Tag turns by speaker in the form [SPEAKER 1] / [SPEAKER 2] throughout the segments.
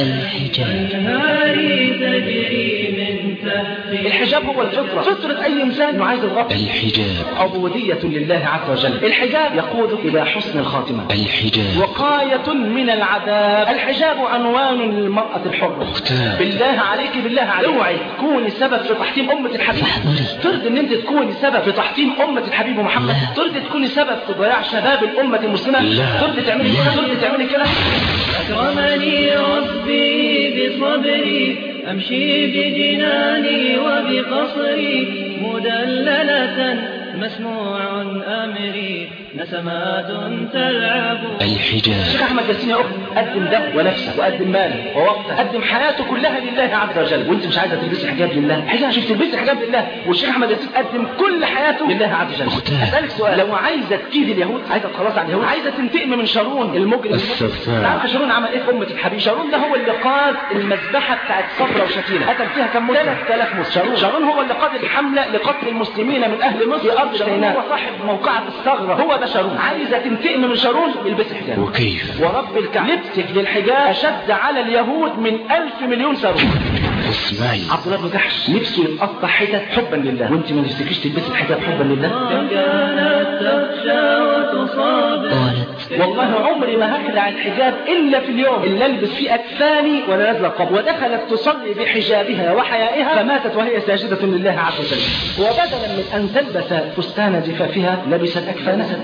[SPEAKER 1] الحجاب.
[SPEAKER 2] الحجاب هو الفطرة. فطرة أي إنسان إنه عايز الرب
[SPEAKER 3] الحجاب.
[SPEAKER 2] عبودية لله عز وجل. الحجاب يقودك إلى حسن الخاتمة.
[SPEAKER 3] الحجاب.
[SPEAKER 2] وقاية من العذاب. الحجاب عنوان للمرأة الحرة. بالله عليك بالله عليك. أوعي. تكوني سبب في تحطيم أمة الحبيب.
[SPEAKER 1] فاحذري.
[SPEAKER 2] ترضي إن أنت تكوني سبب في تحطيم أمة الحبيب محمد.
[SPEAKER 1] لا.
[SPEAKER 2] ترضي تكوني سبب في ضياع شباب الأمة المسلمة.
[SPEAKER 3] لا.
[SPEAKER 2] ترضي تعملي كده ترضي تعملي كده
[SPEAKER 4] أكرمني ربي. بصبري أمشي بجناني وبقصري مدللة مسموع أمري نسمات تلعب.
[SPEAKER 3] الحجاب.
[SPEAKER 2] الشيخ أحمد ياسين يا اخت قدم ده ونفسه وقدم ماله ووقته قدم حياته كلها لله عز وجل. وأنت مش عايزة تلبسي حجاب لله؟ حجاب شوف تلبسي حجاب لله؟ والشيخ أحمد ياسين قدم كل حياته لله عز وجل. أسألك سؤال. لو عايزة تكيد اليهود عايزة تخلصي عن اليهود عايزة تنتقم من شارون المجرم.
[SPEAKER 3] السفاح.
[SPEAKER 2] عارفه شارون عمل إيه في أمة الحبيب؟ شارون ده هو اللي قاد المذبحة بتاعت صفرة وشتيله قتل فيها كم مسلم؟ 3000 مسلم. شارون شارون هو اللي قاد الحملة لقتل المسلمين من أهل مصر. في ارض سيناء هو صاحب موقعة الثغرة. هو ده شارون. عايزة تنتقم من شارون البسي حجاب.
[SPEAKER 3] وكيف؟
[SPEAKER 2] ورب الكعبة. لبسك للحجاب أشد على اليهود من ألف مليون صاروخ
[SPEAKER 3] اسمعي.
[SPEAKER 2] عبد الله بن جحش نفسه يتقطع حتت حبا لله. وأنت ما نفسكيش تلبسي الحجاب حبا لله؟
[SPEAKER 4] كانت تخشى وتصاب
[SPEAKER 1] قالت.
[SPEAKER 2] والله عمري ما هخلع الحجاب إلا في اليوم. اللي ألبس فيه أكفاني ولا نازلة قبل ودخلت تصلي بحجابها وحيائها. فماتت وهي ساجدة لله عز وجل. وبدلا من أن تلبس فستان زفافها لبست أكفانها.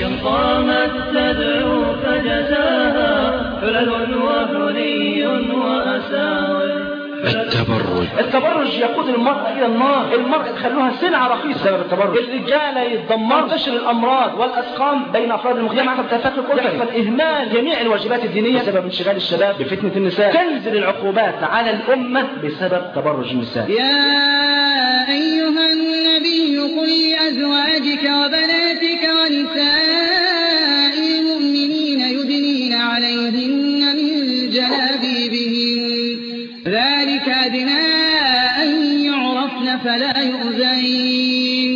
[SPEAKER 4] كم قامت تدعو فجزاها حلل وحلي وأساور
[SPEAKER 3] التبرج.
[SPEAKER 2] التبرج يقود المرأة إلى النار. المرأة تخلوها سلعة رخيصة. بسبب التبرج. الرجال يتدمروا تنتشر الأمراض والأسقام بين أفراد المجتمع. تفكك يحصل إهمال جميع الواجبات الدينية. بسبب انشغال الشباب بفتنة النساء. تنزل العقوبات على الأمة بسبب تبرج النساء.
[SPEAKER 5] يا أيها النبي قل لأزواجك وبناتك ونساء المؤمنين يدنين عليهن من جلابيبهن ذلك أدنى أن يعرفن فلا يؤذين.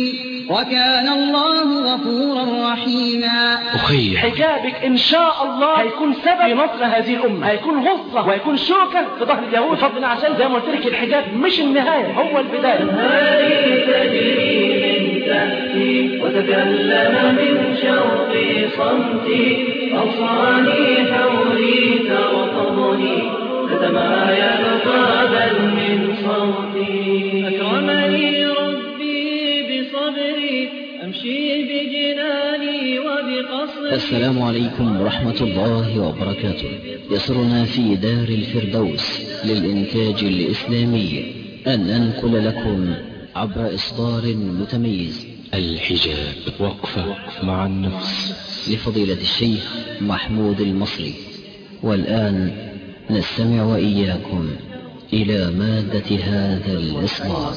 [SPEAKER 5] وكان الله غفورا رحيما.
[SPEAKER 3] أخي.
[SPEAKER 2] حجابك إن شاء الله هيكون سبب في نصر هذه الأمة. هيكون غصة وهيكون شوكة في ظهر اليهود. بفضل الله عشان زي ما قلت لك الحجاب مش النهاية هو البداية.
[SPEAKER 4] هذه تجري من تحتي وتكلم من شوقي صمتي أوصاني حولي ترقبني تتمايل صوتي أكرمني ربي بصبري أمشي بجناني وبقصري.
[SPEAKER 1] السلام عليكم ورحمة الله وبركاته. يسرنا في دار الفردوس للإنتاج الإسلامي أن ننقل لكم عبر إصدار متميز.
[SPEAKER 3] الحجاب وقفة مع النفس.
[SPEAKER 1] لفضيلة الشيخ محمود المصري. والآن نستمع وإياكم. إلى مادة هذا الإصدار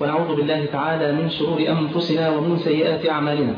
[SPEAKER 2] ونعوذ بالله تعالى من شرور أنفسنا ومن سيئات أعمالنا.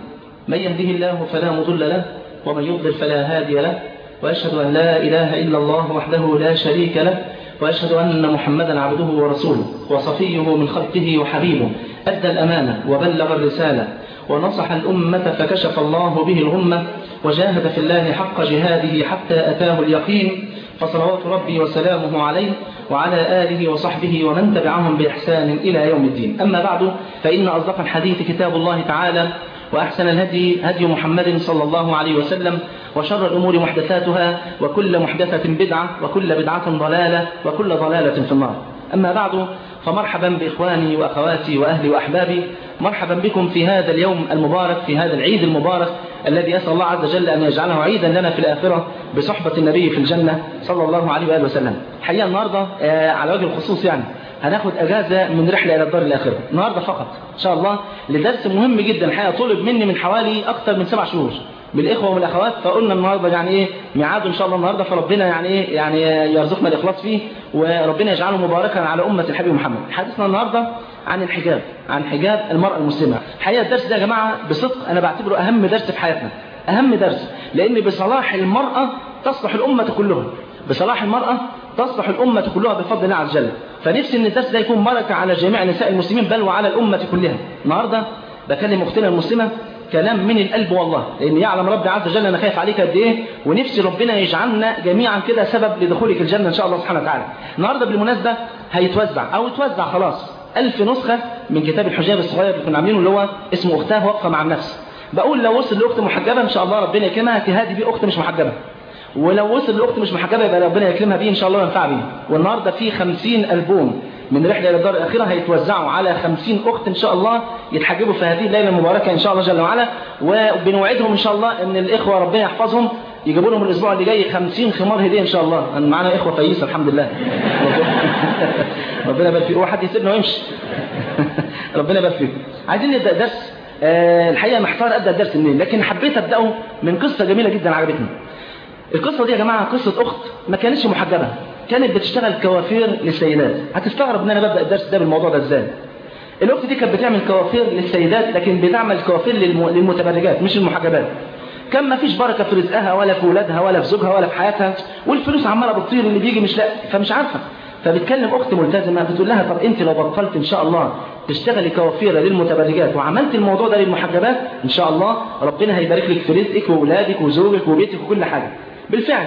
[SPEAKER 2] من يهده الله فلا مضل له ومن يضلل فلا هادي له. وأشهد أن لا إله إلا الله وحده لا شريك له. وأشهد أن محمدا عبده ورسوله وصفيه من خلقه وحبيبه أدى الأمانة وبلغ الرسالة ونصح الأمة فكشف الله به الغمة وجاهد في الله حق جهاده حتى أتاه اليقين. فصلوات ربي وسلامه عليه وعلى آله وصحبه ومن تبعهم بإحسان إلى يوم الدين. أما بعد فإن أصدق الحديث كتاب الله تعالى وأحسن الهدي هدي محمد صلى الله عليه وسلم وشر الأمور محدثاتها وكل محدثة بدعة وكل بدعة ضلالة وكل ضلالة في النار. أما بعد فمرحبا بإخواني وأخواتي وأهلي وأحبابي. مرحبا بكم في هذا اليوم المبارك في هذا العيد المبارك الذي أسأل الله عز وجل أن يجعله عيدا لنا في الآخرة بصحبة النبي في الجنة صلى الله عليه وآله وسلم. حقيقة النهاردة آه، على وجه الخصوص يعني هناخد أجازة من رحلة إلى الدار الآخرة. النهاردة فقط. إن شاء الله لدرس مهم جدا الحقيقة طلب مني من حوالي أكثر من سبع شهور. بالإخوة والأخوات فقلنا النهاردة يعني إيه ميعاده إن شاء الله النهاردة فربنا يعني إيه يعني يرزقنا الإخلاص فيه وربنا يجعله مباركا على أمة الحبيب محمد. حديثنا النهاردة عن الحجاب عن حجاب المرأة المسلمة. حقيقة الدرس ده يا جماعة بصدق أنا بعتبره أهم درس في حياتنا أهم درس لأن بصلاح المرأة تصلح الأمة كلها بصلاح المرأة تصلح الأمة كلها بفضل الله عز وجل. فنفسي أن الدرس ده يكون بركة على جميع نساء المسلمين بل وعلى الأمة كلها. النهاردة بكلم أختنا المسلمة كلام من القلب والله لأن يعلم ربي عز وجل أنا خايف عليك قد إيه ونفسي ربنا يجعلنا جميعا كده سبب لدخولك الجنة إن شاء الله سبحانه وتعالى. النهارده بالمناسبة هيتوزع أو اتوزع خلاص ألف نسخة من كتاب الحجاب الصغير اللي كنا عاملينه اللي هو اسمه أختها واقفة مع النفس. بقول لو وصل لأخت محجبة إن شاء الله ربنا يكرمها تهادي بيه أخت مش محجبة. ولو وصل لأخت مش محجبة يبقى ربنا يكرمها بيه إن شاء الله وينفع بيه. والنهاردة في خمسين ألبوم. من رحلة إلى الدار الأخيرة هيتوزعوا على خمسين أخت إن شاء الله يتحجبوا في هذه الليلة المباركة إن شاء الله جل وعلا. وبنوعدهم إن شاء الله إن الإخوة ربنا يحفظهم يجيبوا لهم الأسبوع اللي جاي خمسين خمار هدية إن شاء الله. أنا معانا إخوة فييسة الحمد لله. ربنا يبارك فيك. واحد يسيبنا ويمشي. ربنا يبارك فيك. عايزين نبدأ درس. أه الحقيقة محتار أبدأ الدرس منين لكن حبيت أبدأه من قصة جميلة جدا عجبتني. القصة دي يا جماعة قصة أخت ما كانتش محجبة. كانت بتشتغل كوافير للسيدات. هتستغرب إن أنا ببدأ الدرس ده بالموضوع ده إزاي. الأخت دي كانت بتعمل كوافير للسيدات لكن بتعمل كوافير للم... للمتبرجات مش المحجبات. كان ما فيش بركة في رزقها ولا في ولادها ولا في زوجها ولا في حياتها والفلوس عمالة بتطير اللي بيجي مش لا فمش عارفة. فبتكلم أخت ملتزمة بتقول لها طب أنت لو بطلت إن شاء الله تشتغلي كوافيرة للمتبرجات وعملت الموضوع ده للمحجبات إن شاء الله ربنا هيبارك لك في رزقك وولادك وزوجك وبيتك وكل حاجة. بالفعل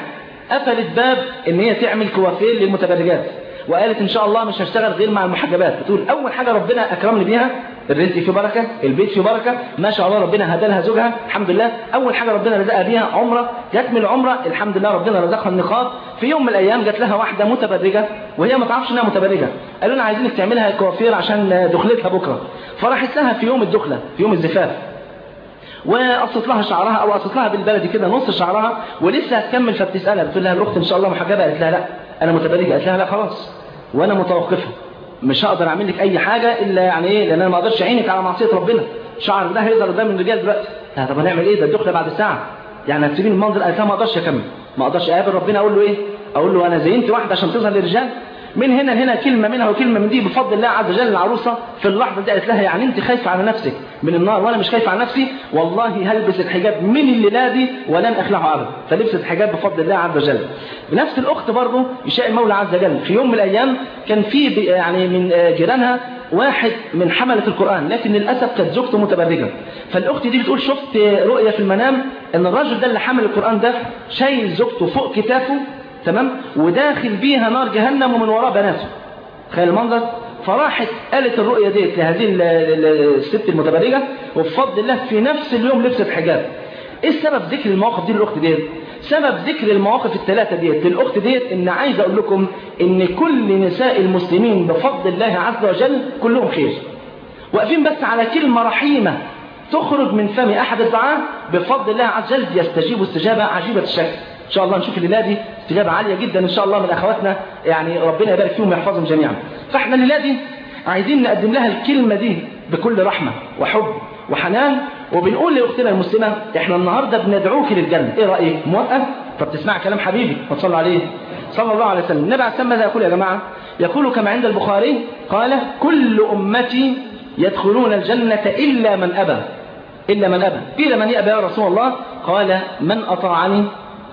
[SPEAKER 2] قفلت باب إن هي تعمل كوافير للمتبرجات. وقالت إن شاء الله مش هشتغل غير مع المحجبات. بتقول أول حاجة ربنا أكرمني بيها الرزق فيه بركة البيت فيه بركة ما شاء الله ربنا هدى لها زوجها الحمد لله. أول حاجة ربنا رزقها بيها عمرة جت من العمرة الحمد لله ربنا رزقها النقاب في يوم من الأيام جت لها واحدة متبرجة وهي ما تعرفش إنها متبرجة. قالوا لها عايزينك تعملها كوافير عشان دخلتها بكرة. فراحت لها في يوم الدخلة في يوم الزفاف. وقصت لها شعرها أو قصت لها بالبلدي كده نص شعرها ولسه هتكمل فبتسألها بتقول لها الاخت إن شاء الله محجبة؟ قالت لها لا. أنا متبرجة؟ قالت لها لا خلاص. وأنا متوقفة. مش هقدر أعمل لك أي حاجة إلا يعني إيه؟ لأن أنا ما أقدرش أعينك على معصية ربنا. شعر ده هيظهر قدام الرجال دلوقتي. طب هنعمل إيه؟ ده الدخله بعد ساعة. يعني هتسيبين المنظر؟ قالت لها ما أقدرش أكمل. ما أقدرش أقابل ربنا. أقول له إيه؟ أقول له أنا زينت واحدة عشان تظهر للرجال؟ من هنا لهنا كلمة منها وكلمة من دي بفضل الله عز وجل العروسة في اللحظة دي قالت لها يعني أنت خايفة على نفسك من النار وأنا مش خايفة على نفسي؟ والله هلبس الحجاب من الليلة دي ولن أخلعه أبدا. فلبست الحجاب بفضل الله عز وجل. بنفس الأخت برضه يشاء المولى عز وجل. في يوم من الأيام كان في يعني من جيرانها واحد من حملة القرآن لكن للأسف كانت زوجته متبرجة. فالأخت دي بتقول شفت رؤية في المنام إن الرجل ده اللي حمل القرآن ده شايل زوجته فوق كتافه تمام؟ وداخل بيها نار جهنم ومن وراء بناته. تخيل المنظر؟ فراحت قالت الرؤية ديت لهذه الست المتبرجة وبفضل الله في نفس اليوم لبست حجاب. إيه السبب ذكر المواقف دي للأخت ديت؟ سبب ذكر المواقف الثلاثة ديت للأخت ديت إن عايز أقول لكم إن كل نساء المسلمين بفضل الله عز وجل كلهم خير. واقفين بس على كلمة رحيمة تخرج من فم أحد الدعاء بفضل الله عز وجل يستجيب استجابة عجيبة الشكل. إن شاء الله نشوف الليلة دي استجابة عالية جدا إن شاء الله من أخواتنا. يعني ربنا يبارك فيهم ويحفظهم جميعا. فإحنا الليلة دي عايزين نقدم لها الكلمة دي بكل رحمة وحب وحنان. وبنقول لأختنا المسلمة إحنا النهارده بندعوك للجنة. إيه رأيك؟ موافقة؟ طب تسمع كلام حبيبي فصلى عليه. صلى الله عليه وسلم. النبي عليه ماذا يقول يا جماعة يقول كما عند البخاري قال كل أمتي يدخلون الجنة إلا من أبى. إلا من أبى. قيل من يأبى يا رسول الله؟ قال من أطاعني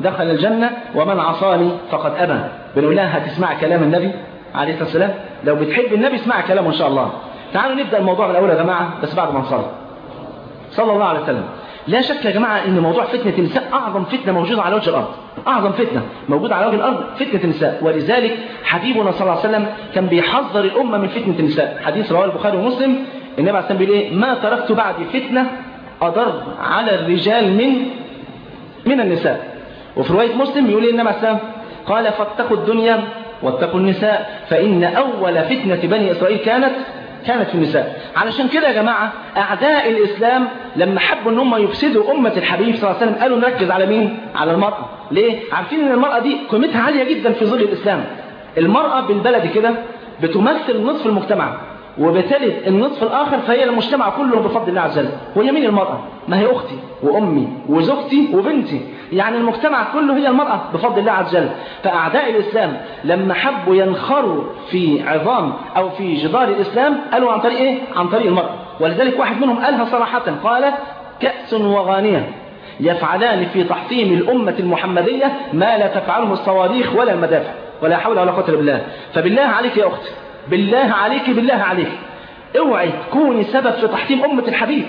[SPEAKER 2] دخل الجنة ومن عصاني فقد أبى. بنقول لها هتسمع كلام النبي عليه الصلاة والسلام؟ لو بتحب النبي اسمع كلامه إن شاء الله. تعالوا نبدأ الموضوع من الأول يا جماعة بس بعد ما نصلي. صلى الله عليه وسلم. لا شك يا جماعة إن موضوع فتنة النساء أعظم فتنة موجودة على وجه الأرض. أعظم فتنة موجودة على وجه الأرض فتنة النساء. ولذلك حبيبنا صلى الله عليه وسلم كان بيحذر الأمة من فتنة النساء. حديث رواه البخاري ومسلم. النبي عليه الصلاة بيقول إيه؟ ما تركت بعدي فتنة أضر على الرجال من من النساء. وفي رواية مسلم يقول عليه السلام قال فاتقوا الدنيا واتقوا النساء فإن أول فتنة بني إسرائيل كانت كانت في النساء. علشان كده يا جماعة أعداء الإسلام لما حبوا أن هم يفسدوا أمة الحبيب صلى الله عليه وسلم قالوا نركز على مين؟ على المرأة. ليه؟ عارفين أن المرأة دي قيمتها عالية جدا في ظل الإسلام. المرأة بالبلد كده بتمثل نصف المجتمع. وبتلد النصف الآخر فهي المجتمع كله بفضل الله عز وجل. وهي مين المرأة؟ ما هي أختي وأمي وزوجتي وبنتي. يعني المجتمع كله هي المرأة بفضل الله عز وجل. فأعداء الإسلام لما حبوا ينخروا في عظام أو في جدار الإسلام قالوا عن طريق إيه؟ عن طريق المرأة. ولذلك واحد منهم قالها صراحة قال كأس وغانية يفعلان في تحطيم الأمة المحمدية ما لا تفعله الصواريخ ولا المدافع. ولا حول ولا قوة بالله. فبالله عليك يا أختي بالله عليك بالله عليك. اوعي تكوني سبب في تحطيم أمة الحبيب.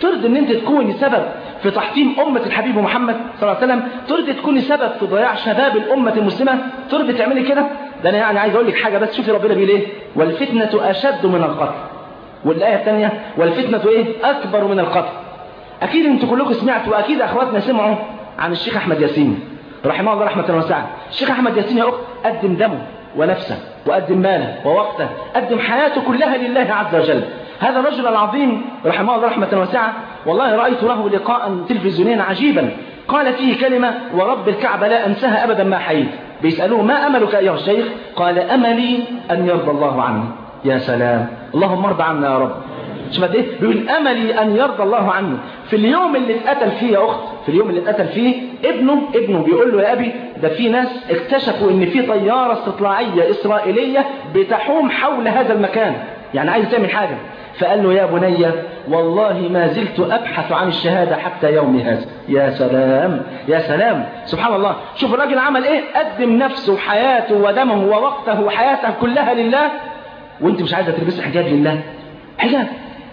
[SPEAKER 2] ترضي إن أنت تكوني سبب في تحطيم أمة الحبيب محمد صلى الله عليه وسلم. ترضي تكوني سبب في ضياع شباب الأمة المسلمة. ترضي تعملي كده؟ ده أنا يعني عايز أقول لك حاجة بس. شوفي ربنا بيقول إيه؟ والفتنة أشد من القتل. والآية الثانية والفتنة إيه؟ أكبر من القتل. أكيد أنتوا كلكم سمعتوا وأكيد أخواتنا سمعوا عن الشيخ أحمد ياسين. رحمه الله رحمة واسعة. الشيخ أحمد ياسين يا أخت قدم دمه. ونفسه وقدم ماله ووقته قدم حياته كلها لله عز وجل. هذا الرجل العظيم رحمه الله رحمة واسعة والله رأيت له لقاء تلفزيونيا عجيبا. قال فيه كلمة ورب الكعبة لا أنساها أبدا ما حييت بيسألوه ما أملك أيها الشيخ قال أملي أن يرضى الله عني يا سلام. اللهم ارضى عنا يا رب. قد إيه؟ بيقول املي أن يرضى الله عني في اليوم اللي اتقتل فيه يا أخت في اليوم اللي اتقتل فيه ابنه ابنه بيقول له يا أبي ده في ناس اكتشفوا إن في طيارة استطلاعية إسرائيلية بتحوم حول هذا المكان. يعني عايز تعمل حاجة. فقال له يا بني والله ما زلت أبحث عن الشهادة حتى يومي هذا. يا سلام يا سلام. سبحان الله. شوف الراجل عمل إيه؟ قدم نفسه وحياته ودمه ووقته وحياته كلها لله. وأنت مش عايزة تلبسي حجاب لله؟ حجاب.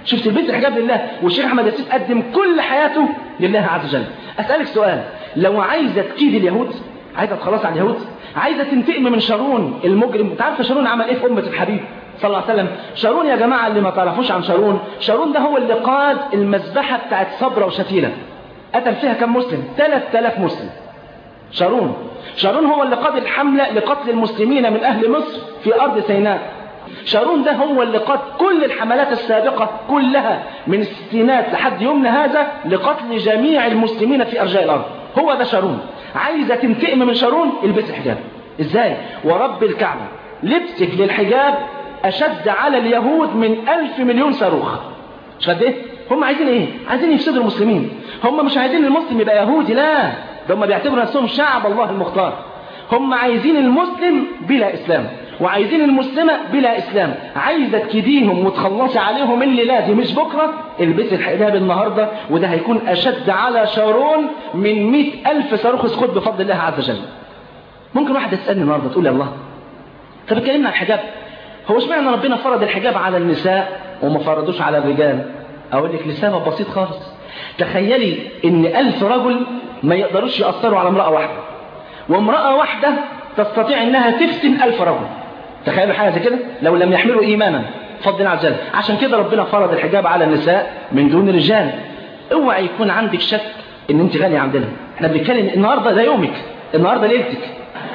[SPEAKER 2] شوف تلبسي الحجاب لله والشيخ أحمد ياسين قدم كل حياته لله عز وجل. أسألك سؤال لو عايزة تكيد اليهود عايزة تخلص على اليهود عايزة تنتقم من شارون المجرم انت عارفه شارون عمل إيه في أمة الحبيب صلى الله عليه وسلم؟ شارون يا جماعة اللي ما تعرفوش عن شارون شارون ده هو اللي قاد المذبحة بتاعت صبرا وشتيله قتل فيها كم مسلم؟ 3000 مسلم. شارون شارون هو اللي قاد الحملة لقتل المسلمين من أهل مصر في أرض سيناء. شارون ده هو اللي قاد كل الحملات السابقة كلها من الستينات لحد يومنا هذا لقتل جميع المسلمين في أرجاء الأرض. هو ده شارون. عايزة تنتقم من شارون؟ البس الحجاب إزاي؟ ورب الكعبة. لبسك للحجاب أشد على اليهود من ألف مليون صاروخ. مش قد إيه؟ هم عايزين إيه؟ عايزين يفسدوا المسلمين. هم مش عايزين المسلم يبقى يهودي لا. ده هم بيعتبروا نفسهم شعب الله المختار. هم عايزين المسلم بلا إسلام. وعايزين المسلمة بلا إسلام. عايزة تكديهم وتخلصي عليهم الليلة دي مش بكرة؟ البسي الحجاب النهاردة وده هيكون أشد على شارون من مئة ألف صاروخ اسقط بفضل الله عز وجل. ممكن واحد يسألني النهاردة تقول يا الله. طب اتكلمنا عن الحجاب. هو اشمعنى ربنا فرض الحجاب على النساء وما فرضوش على الرجال؟ أقول لك لسبب بسيط خالص. تخيلي إن ألف رجل ما يقدروش يأثروا على امرأة واحدة وامرأة واحدة تستطيع إنها تفتن ألف رجل. تخيلوا حاجة زي كده؟ لو لم يحملوا إيمانا فضل عز وجل عشان كده ربنا فرض الحجاب على النساء من دون الرجال اوعى يكون عندك شك إن أنت غالية عندنا إحنا بنتكلم النهاردة ده يومك النهاردة ليلتك.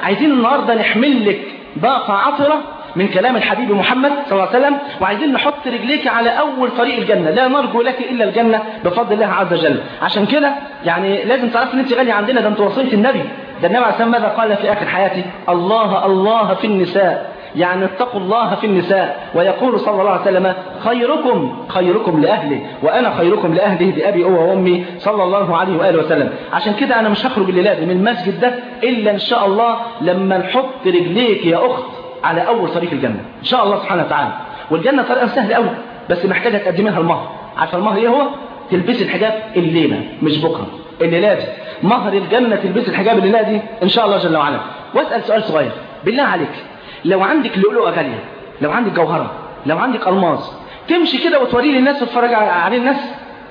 [SPEAKER 2] عايزين النهاردة نحمل لك باقة عطرة من كلام الحبيب محمد صلى الله عليه وسلم وعايزين نحط رجليك على أول طريق الجنة. لا نرجو لك إلا الجنة بفضل الله عز وجل. عشان كده يعني لازم تعرف إن أنت غالية عندنا ده أنت وصية النبي. ده النبي عليه السلام ماذا قال في آخر حياتي؟ الله الله في النساء. يعني اتقوا الله في النساء. ويقول صلى الله عليه وسلم خيركم خيركم لأهله وأنا خيركم لأهله بأبي وأمي صلى الله عليه وآله وسلم. عشان كده أنا مش هخرج الليلة دي من المسجد ده إلا إن شاء الله لما نحط رجليك يا أخت على أول طريق الجنة. إن شاء الله سبحانه وتعالى. والجنة طريقة سهل قوي بس محتاجة تقدمي لها المهر. عارفة المهر إيه هو؟ تلبسي الحجاب الليلة مش بكرة الليلة دي. مهر الجنة تلبسي الحجاب الليلة دي إن شاء الله جل وعلا. واسأل سؤال صغير. بالله عليك لو عندك لؤلؤة غالية لو عندك جوهرة لو عندك ألماس تمشي كده وتوريه للناس وتتفرج عليه الناس.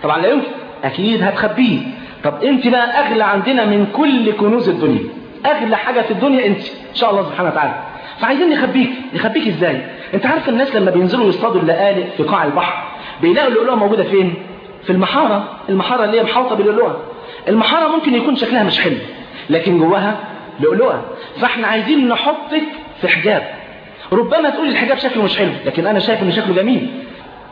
[SPEAKER 2] طبعا لا يمكن. أكيد هتخبيه. طب أنت بقى أغلى عندنا من كل كنوز الدنيا. أغلى حاجة في الدنيا أنت إن شاء الله سبحانه وتعالى. فعايزين نخبيك. نخبيك إزاي؟ أنت عارف الناس لما بينزلوا يصطادوا اللآلئ في قاع البحر بيلاقوا اللؤلؤة موجودة فين؟ في المحارة. المحارة اللي هي محاوطة باللؤلؤة. المحارة ممكن يكون شكلها مش حلو لكن جواها لؤلؤة. فإحنا عايزين نحطك في حجاب. ربما تقول الحجاب شكله مش حلو لكن أنا شايف إن شكله جميل.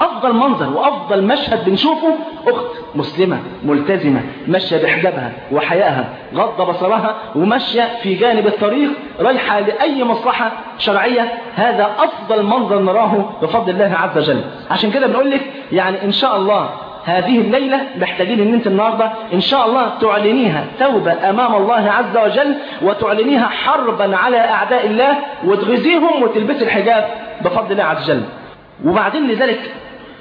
[SPEAKER 2] أفضل منظر وأفضل مشهد بنشوفه أخت مسلمة ملتزمة ماشية بحجابها وحيائها غض بصرها وماشية في جانب الطريق رايحة لأي مصلحة شرعية. هذا أفضل منظر نراه بفضل الله عز وجل. عشان كده بنقول لك يعني إن شاء الله هذه الليلة محتاجين إن أنت النهاردة إن شاء الله تعلنيها توبة أمام الله عز وجل وتعلنيها حربا على أعداء الله وتغزيهم وتلبس الحجاب بفضل الله عز وجل. وبعدين لذلك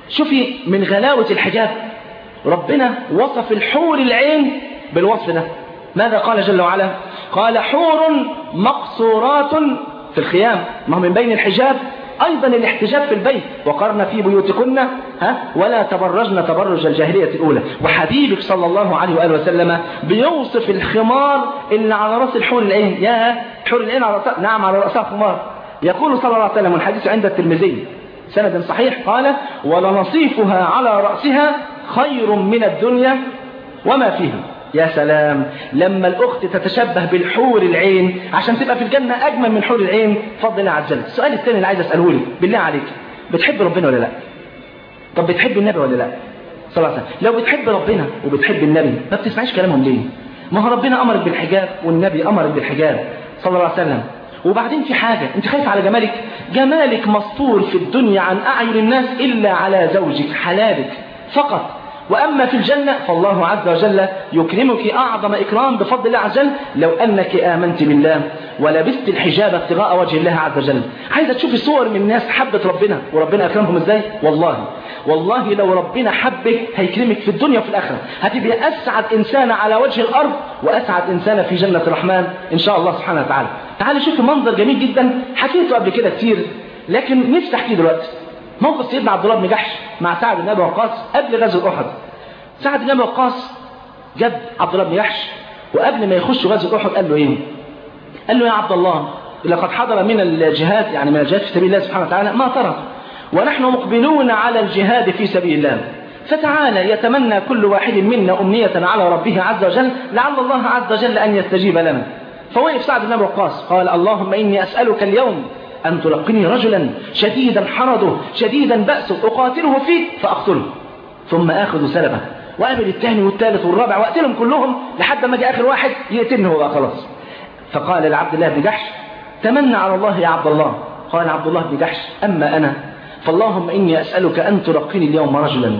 [SPEAKER 2] شوفي من غلاوة الحجاب ربنا وصف الحور العين بالوصف ده. ماذا قال جل وعلا؟ قال حور مقصورات في الخيام. ما من بين الحجاب؟ أيضا الاحتجاب في البيت. وقرن في بيوتكن ها؟ ولا تبرجن تبرج الجاهلية الأولى. وحبيبك صلى الله عليه وآله وسلم بيوصف الخمار اللي على رأس الحور العين يا حور العين على رأسها نعم على رأسها خمار. يقول صلى الله عليه وسلم الحديث عند الترمذي. سند صحيح. قال ولنصيفها على رأسها خير من الدنيا وما فيها. يا سلام لما الأخت تتشبه بالحور العين عشان تبقى في الجنة أجمل من حور العين فضل الله عز وجل. السؤال الثاني اللي عايز أسأله لك بالله عليك بتحب ربنا ولا لا؟ طب بتحب النبي ولا لا؟ صلى الله عليه وسلم. لو بتحب ربنا وبتحب النبي ما بتسمعيش كلامهم ليه؟ ما هو ربنا أمرك بالحجاب والنبي أمرك بالحجاب صلى الله عليه وسلم. وبعدين في حاجة أنت خايف على جمالك؟ جمالك مستور في الدنيا عن أعين الناس إلا على زوجك حلالك فقط. وأما في الجنة فالله عز وجل يكرمك أعظم إكرام بفضل الله عز وجل لو أنك آمنت بالله ولبست الحجاب ابتغاء وجه الله عز وجل. عايزة تشوفي صور من الناس حبت ربنا وربنا أكرمهم إزاي؟ والله. والله لو ربنا حبك هيكرمك في الدنيا وفي الآخرة. هتبقى أسعد إنسان على وجه الأرض وأسعد إنسان في جنة الرحمن إن شاء الله سبحانه وتعالى. تعالي شوفي منظر جميل جدا. حكيته قبل كده كتير لكن نفسي أحكيه دلوقتي. موقف سيدنا عبد الله بن جحش مع سعد بن أبي وقاص قبل غزوه أحد. سعد بن أبي وقاص جاب عبد الله بن جحش وقبل ما يخش غزوه أحد قال له إيه؟ قال له يا عبد الله لقد حضر من الجهاد يعني من الجهاد في سبيل الله سبحانه وتعالى ما ترى ونحن مقبلون على الجهاد في سبيل الله. فتعالى يتمنى كل واحد منا أمنية على ربه عز وجل لعل الله عز وجل أن يستجيب لنا. فوقف سعد بن أبي وقاص قال اللهم إني أسألك اليوم أن تلقني رجلا شديدا حرضه شديدا بأسه أقاتله فيك فأقتله. ثم آخذ سلبه. وقابل الثاني والثالث والرابع وأقتلهم كلهم لحد ما جاء آخر واحد يقتلني هو بقى خلاص. فقال لعبد الله بن جحش تمنى على الله يا عبد الله. قال عبد الله بن جحش أما أنا فاللهم إني أسألك أن تلقني اليوم رجلا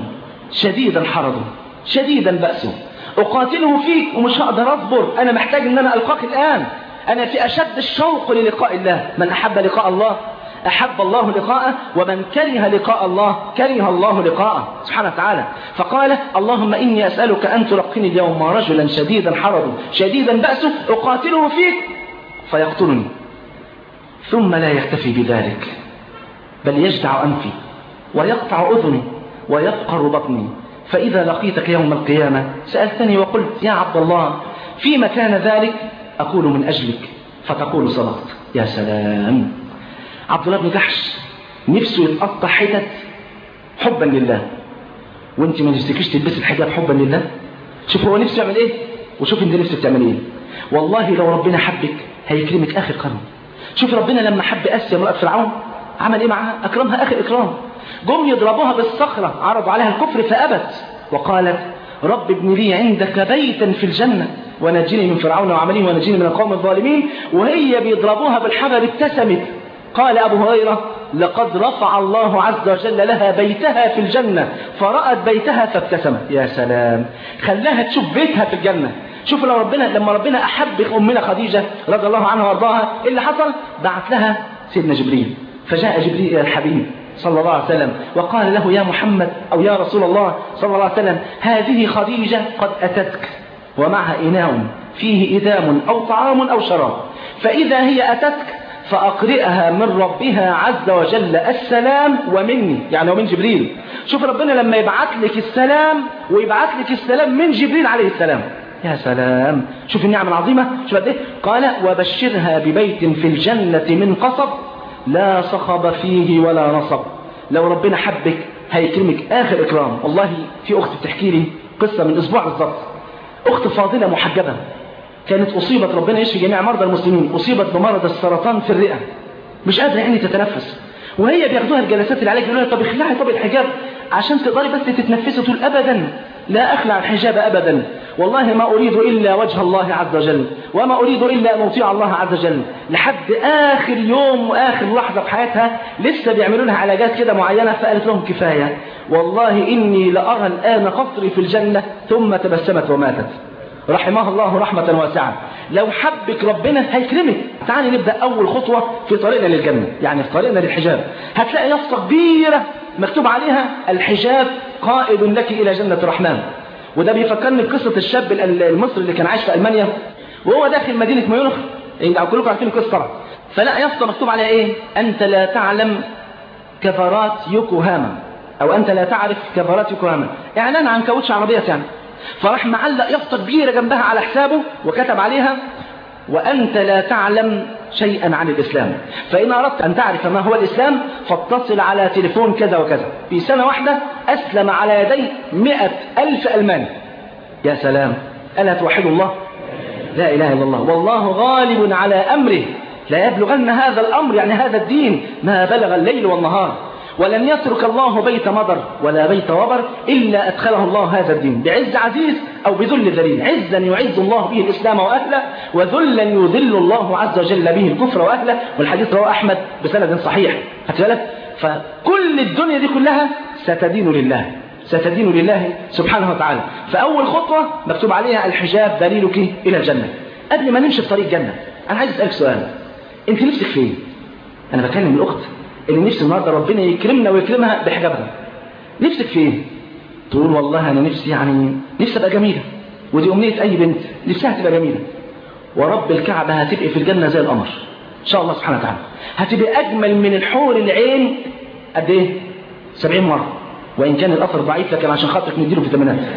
[SPEAKER 2] شديدا حرضه شديدا بأسه أقاتله فيك ومش هقدر أصبر أنا محتاج أن أنا ألقاك الآن. أنا في أشد الشوق للقاء الله. من أحب لقاء الله أحب الله لقاءه ومن كره لقاء الله كره الله لقاءه. سبحانه وتعالى. فقال اللهم إني أسألك أن تلقني اليوم رجلا شديدا حرضه شديدا بأسه أقاتله فيك فيقتلني. ثم لا يكتفي بذلك بل يجدع أنفي ويقطع أذني ويفقر بطني. فإذا لقيتك يوم القيامة سألتني وقلت يا عبد الله فيما كان ذلك؟ أقول من أجلك فتقول صدقت. يا سلام. عبد الله بن جحش نفسه يتقطع حتت حبا لله. وانت ما نفسكيش تلبسي الحجاب حبا لله؟ شوف هو نفسه يعمل إيه؟ وشوف انت نفسك تعمل إيه. والله لو ربنا حبك هيكرمك آخر قرن. شوف ربنا لما حب آسيا امراه فرعون عمل إيه معاها؟ أكرمها آخر إكرام. جم يضربوها بالصخرة عرضوا عليها الكفر فأبت. وقالت رب ابن لي عندك بيتا في الجنة ونجني من فرعون وعمله ونجني من القوم الظالمين وهي بيضربوها بالحجر ابتسمت. قال أبو هريرة لقد رفع الله عز وجل لها بيتها في الجنة فرأت بيتها فابتسمت. يا سلام! خلاها تشوف بيتها في الجنة. شوف لو ربنا لما ربنا أحب أمنا خديجة رضي الله عنها وأرضاها إيه اللي حصل؟ بعت لها سيدنا جبريل. فجاء جبريل إلى الحبيب. صلى الله عليه وسلم وقال له يا محمد أو يا رسول الله صلى الله عليه وسلم هذه خديجة قد أتتك ومعها إناء فيه إدام أو طعام أو شراب فإذا هي أتتك فأقرئها من ربها عز وجل السلام ومني يعني ومن جبريل. شوف ربنا لما يبعت لك السلام ويبعت لك السلام من جبريل عليه السلام. يا سلام شوف النعمة العظيمة شوف قد إيه؟ قال وبشرها ببيت في الجنة من قصب. لا صخب فيه ولا نصب. لو ربنا حبك هيكرمك. آخر إكرام. والله في أخت بتحكي لي قصة من أسبوع بالضبط. أخت فاضلة محجبة. كانت أصيبت ربنا يشفي جميع مرضى المسلمين أصيبت بمرض السرطان في الرئة. مش قادرة يعني تتنفس. وهي بياخدوها الجلسات العلاج يقولوا لها طب اخلعي طب الحجاب عشان تقدري بس تتنفسي تقول أبدا. لا أخلع الحجاب أبدا. والله ما أريد إلا وجه الله عز وجل وما أريد إلا أن أطيع الله عز وجل. لحد آخر يوم وآخر لحظة في حياتها لسه بيعملوا لها علاجات كده معينة فقالت لهم كفاية. والله إني لأرى الآن قصري في الجنة ثم تبسمت وماتت. رحمها الله رحمة واسعة. لو حبك ربنا هيكرمك. تعالي نبدأ أول خطوة في طريقنا للجنة يعني في طريقنا للحجاب. هتلاقي يافطة كبيرة مكتوب عليها الحجاب قائد لك إلى جنة الرحمن. وده بيفكرني بقصة الشاب المصري اللي كان عايش في ألمانيا. وهو داخل مدينة ميونخ. كلكم عارفين القصة. طبعا فلا يافطة مكتوب عليها إيه؟ أنت لا تعلم كفرات يوكوهاما. أو أنت لا تعرف كفرات يوكوهاما. إعلان عن كاوتش عربيات يعني فراح معلق يافطه كبيرة جنبها على حسابه وكتب عليها. وأنت لا تعلم شيئا عن الإسلام. فإن أردت أن تعرف ما هو الإسلام فاتصل على تليفون كذا وكذا. في سنة واحدة أسلم على يدي مئة ألف الماني يا سلام ألا توحد الله؟ لا إله إلا الله. والله غالب على أمره. لا يبلغن هذا الأمر يعني هذا الدين. ما بلغ الليل والنهار. ولن يترك الله بيت مضر ولا بيت وبر إلا أدخله الله هذا الدين بعز عزيز أو بذل ذليل. عزا يعز الله به الإسلام وأهله وذلا يذل الله عز وجل به الكفر وأهله والحديث رواه أحمد بسند صحيح. بالك؟ فكل الدنيا دي كلها ستدين لله ستدين لله سبحانه وتعالى. فأول خطوة مكتوب عليها الحجاب دليلك إلى الجنة. قبل ما نمشي في طريق الجنة أنا عايز أسألك سؤال. أنت نفسك فين؟ أنا بكلم الأخت. اللي نفسي النهارده ربنا يكرمنا ويكرمها بحجابها. نفسك فين تقول والله أنا نفسي يعني نفسي أبقى جميلة. ودي أمنية أي بنت. نفسها تبقى جميلة. ورب الكعبة هتبقى في الجنة زي القمر. إن شاء الله سبحانه وتعالى. هتبقى أجمل من الحور العين قد إيه؟ 70 مرة. وإن كان الأثر ضعيف لكن عشان خاطرك نديله فيتامينات.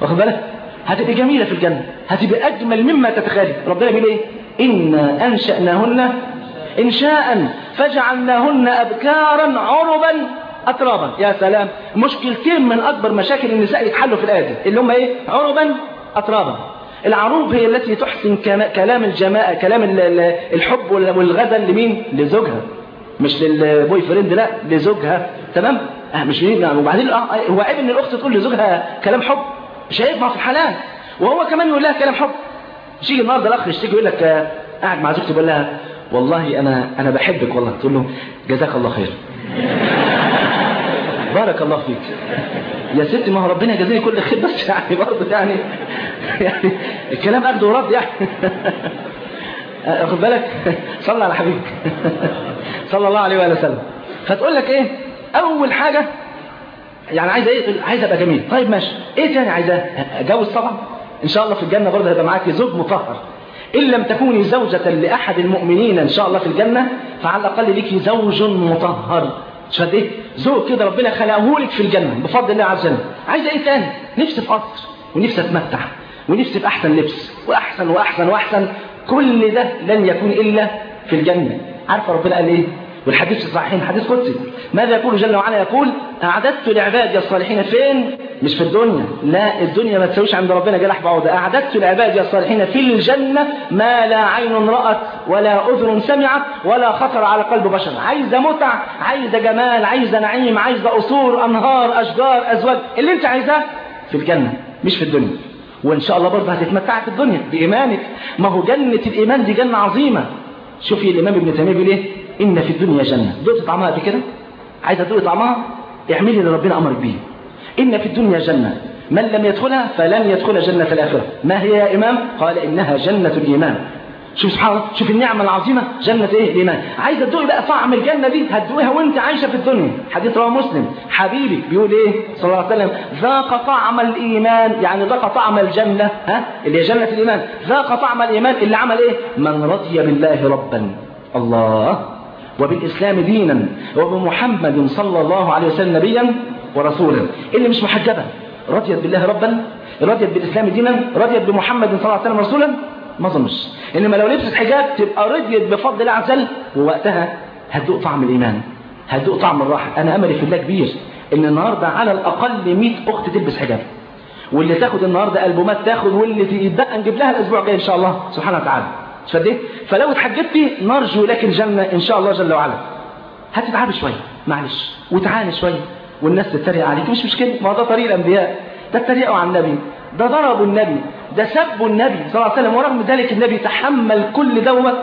[SPEAKER 2] واخد بالك؟ هتبقى جميلة في الجنة. هتبقى أجمل مما تتخيل ربنا بيقول إيه؟ إنا أنشأناهن إنشاء فجعلناهن أبكارا عربا أترابا. يا سلام مشكلتين من أكبر مشاكل النساء يتحلوا في الآية اللي هم إيه؟ عربا أترابا. العروب هي التي تحسن كلام الجماعة كلام الحب والغدا لمين؟ لزوجها. مش للبوي فريند لا لزوجها. تمام؟ آه مش وبعدين هو عيب إن الأخت تقول لزوجها كلام حب؟ مش هينفع في الحلال. وهو كمان يقول لها كلام حب. يجي النهارده الأخ يشتكي يقول لك قاعد مع زوجته يقول لها والله أنا أنا بحبك والله. تقول له جزاك الله خير. بارك الله فيك. يا ستي ما هو ربنا يجازيني كل خير بس يعني برضه يعني يعني الكلام أخده ورد يعني. واخد بالك؟ صلى على حبيبك. صلى الله عليه وآله وسلم. فتقول لك إيه؟ أول حاجة يعني عايزه إيه؟ عايزه أبقى جميل. طيب ماشي. إيه تاني عايزاه؟ أتجوز طبعا؟ إن شاء الله في الجنة برضه هيبقى معاكي زوج مطهر. إن لم تكوني زوجة لأحد المؤمنين إن شاء الله في الجنة فعلى الأقل لك زوج مطهر شهد إيه؟ زوج كده ربنا خلقه لك في الجنة بفضل الله عز وجل عايزة إيه تاني؟ نفسي في قصر ونفسي أتمتع ونفسي في أحسن لبس وأحسن وأحسن وأحسن كل ده لن يكون إلا في الجنة عارفة ربنا قال إيه؟ والحديث الصحيحين حديث قدسي. ماذا يقول جل وعلا؟ يقول أعددت لعبادي الصالحين فين؟ مش في الدنيا. لا الدنيا ما تسويش عند ربنا جناح بعوضة. أعددت لعبادي الصالحين في الجنة ما لا عين رأت ولا أذن سمعت ولا خطر على قلب بشر. عايزة متع عايزة جمال عايزة نعيم عايزة قصور أنهار أشجار أزواج. اللي أنت عايزاه في الجنة مش في الدنيا. وإن شاء الله برضه هتتمتع في الدنيا بإيمانك. ما هو جنة الإيمان دي جنة عظيمة. شوفي الإمام ابن تيمية بيقول إيه؟ إن في الدنيا جنة. دقت طعمها قبل كده؟ عايزة تدوقي طعمها؟ اعملي اللي ربنا أمرك بيه. إن في الدنيا جنة. من لم يدخلها فلن يدخل جنة الآخرة. ما هي يا إمام؟ قال إنها جنة الإيمان. شوف سبحان الله. شوف النعمة العظيمة. جنة إيه؟ الإيمان. عايزة تدوقي بقى طعم الجنة دي؟ هتدوقيها وأنت عايشة في الدنيا. حديث رواه مسلم. حبيبي بيقول إيه؟ صلى الله عليه وسلم. ذاق طعم الإيمان. يعني ذاق طعم الجنة. ها؟ اللي هي جنة الإيمان. ذاق طعم الإيمان. اللي عمل إيه؟ من رضي بالله ربا. الله. وبالإسلام دينا وبمحمد صلى الله عليه وسلم نبيا ورسولا. اللي مش محجبة. رضيت بالله ربا رضيت بالإسلام دينا رضيت بمحمد صلى الله عليه وسلم رسولا ما ظنش. إنما لو لبست حجاب تبقى رضيت بفضل الله عز وجل ووقتها هتدوق طعم الإيمان هتدوق طعم الراحة. أنا أملي في الله كبير إن النهاردة على الأقل 100 أخت تلبس حجاب. واللي تاخد النهاردة ألبومات تاخد واللي يتبقى نجيب لها الأسبوع الجاي إن شاء الله. سبحانه وتعالى. فدي فلو اتحجبتي نرجو لك الجنة إن شاء الله جل وعلا. هتتعبي شوية معلش. وتعاني شوية والناس تتريق عليك. مش مشكلة. ما ده طريق الأنبياء. ده اتريقوا على النبي. ده ضربوا النبي. ده سبوا النبي. صلى الله عليه وسلم. ورغم ذلك النبي تحمل كل دوت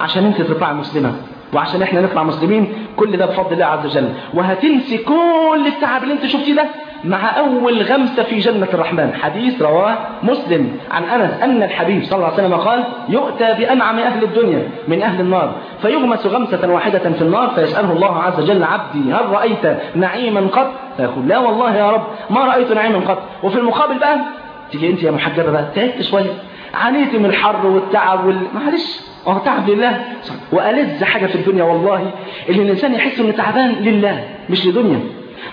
[SPEAKER 2] عشان انت تطلع مسلمة. وعشان إحنا نطلع مسلمين كل ده بفضل الله عز وجل. وهتنسي كل التعب اللي انت شفتيه ده مع أول غمسة في جنة الرحمن. حديث رواه مسلم عن أنس أن الحبيب صلى الله عليه وسلم قال يؤتى بأنعم أهل الدنيا من أهل النار فيغمس غمسة واحدة في النار فيسأله الله عز وجل عبدي هل رأيت نعيما قط؟ فيقول لا والله يا رب ما رأيت نعيما قط. وفي المقابل بقى تيجي أنت يا محجبة بقى تعبت شوية عانيت من الحر والتعب وال... معلش هو تعب لله. وألذ حاجة في الدنيا والله اللي الإنسان يحس إنه تعبان لله مش لدنيا.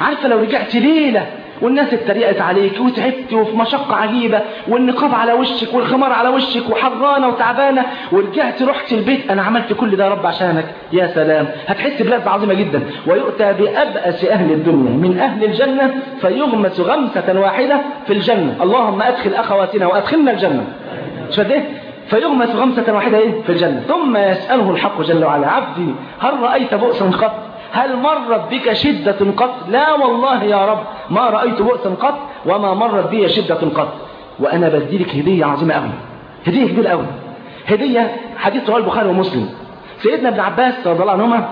[SPEAKER 2] عارفة لو رجعت ليلة والناس اتريقت عليك وتعبت وفي مشقة عجيبة والنقاب على وشك والخمار على وشك وحرانة وتعبانة ورجعت رحت البيت أنا عملت كل ده يا رب عشانك. يا سلام. هتحس بلذة عظيمة جدا. ويؤتى بأبأس أهل الدنيا. من أهل الجنة فيغمس غمسة واحدة في الجنة. اللهم أدخل أخواتنا وأدخلنا الجنة. مش إيه؟ فيغمس غمسة واحدة إيه؟ في الجنة. ثم يسأله الحق جل وعلا. عبدي هل رأيت بؤسا قط؟ هل مرت بك شدة قط؟ لا والله يا رب. ما رأيت بؤسا قط وما مرت بي شدة قط. وأنا بديلك هدية عظيمة قوي هدية كبيرة قوي هدية حديث رواه البخاري ومسلم. سيدنا ابن عباس رضي الله عنهما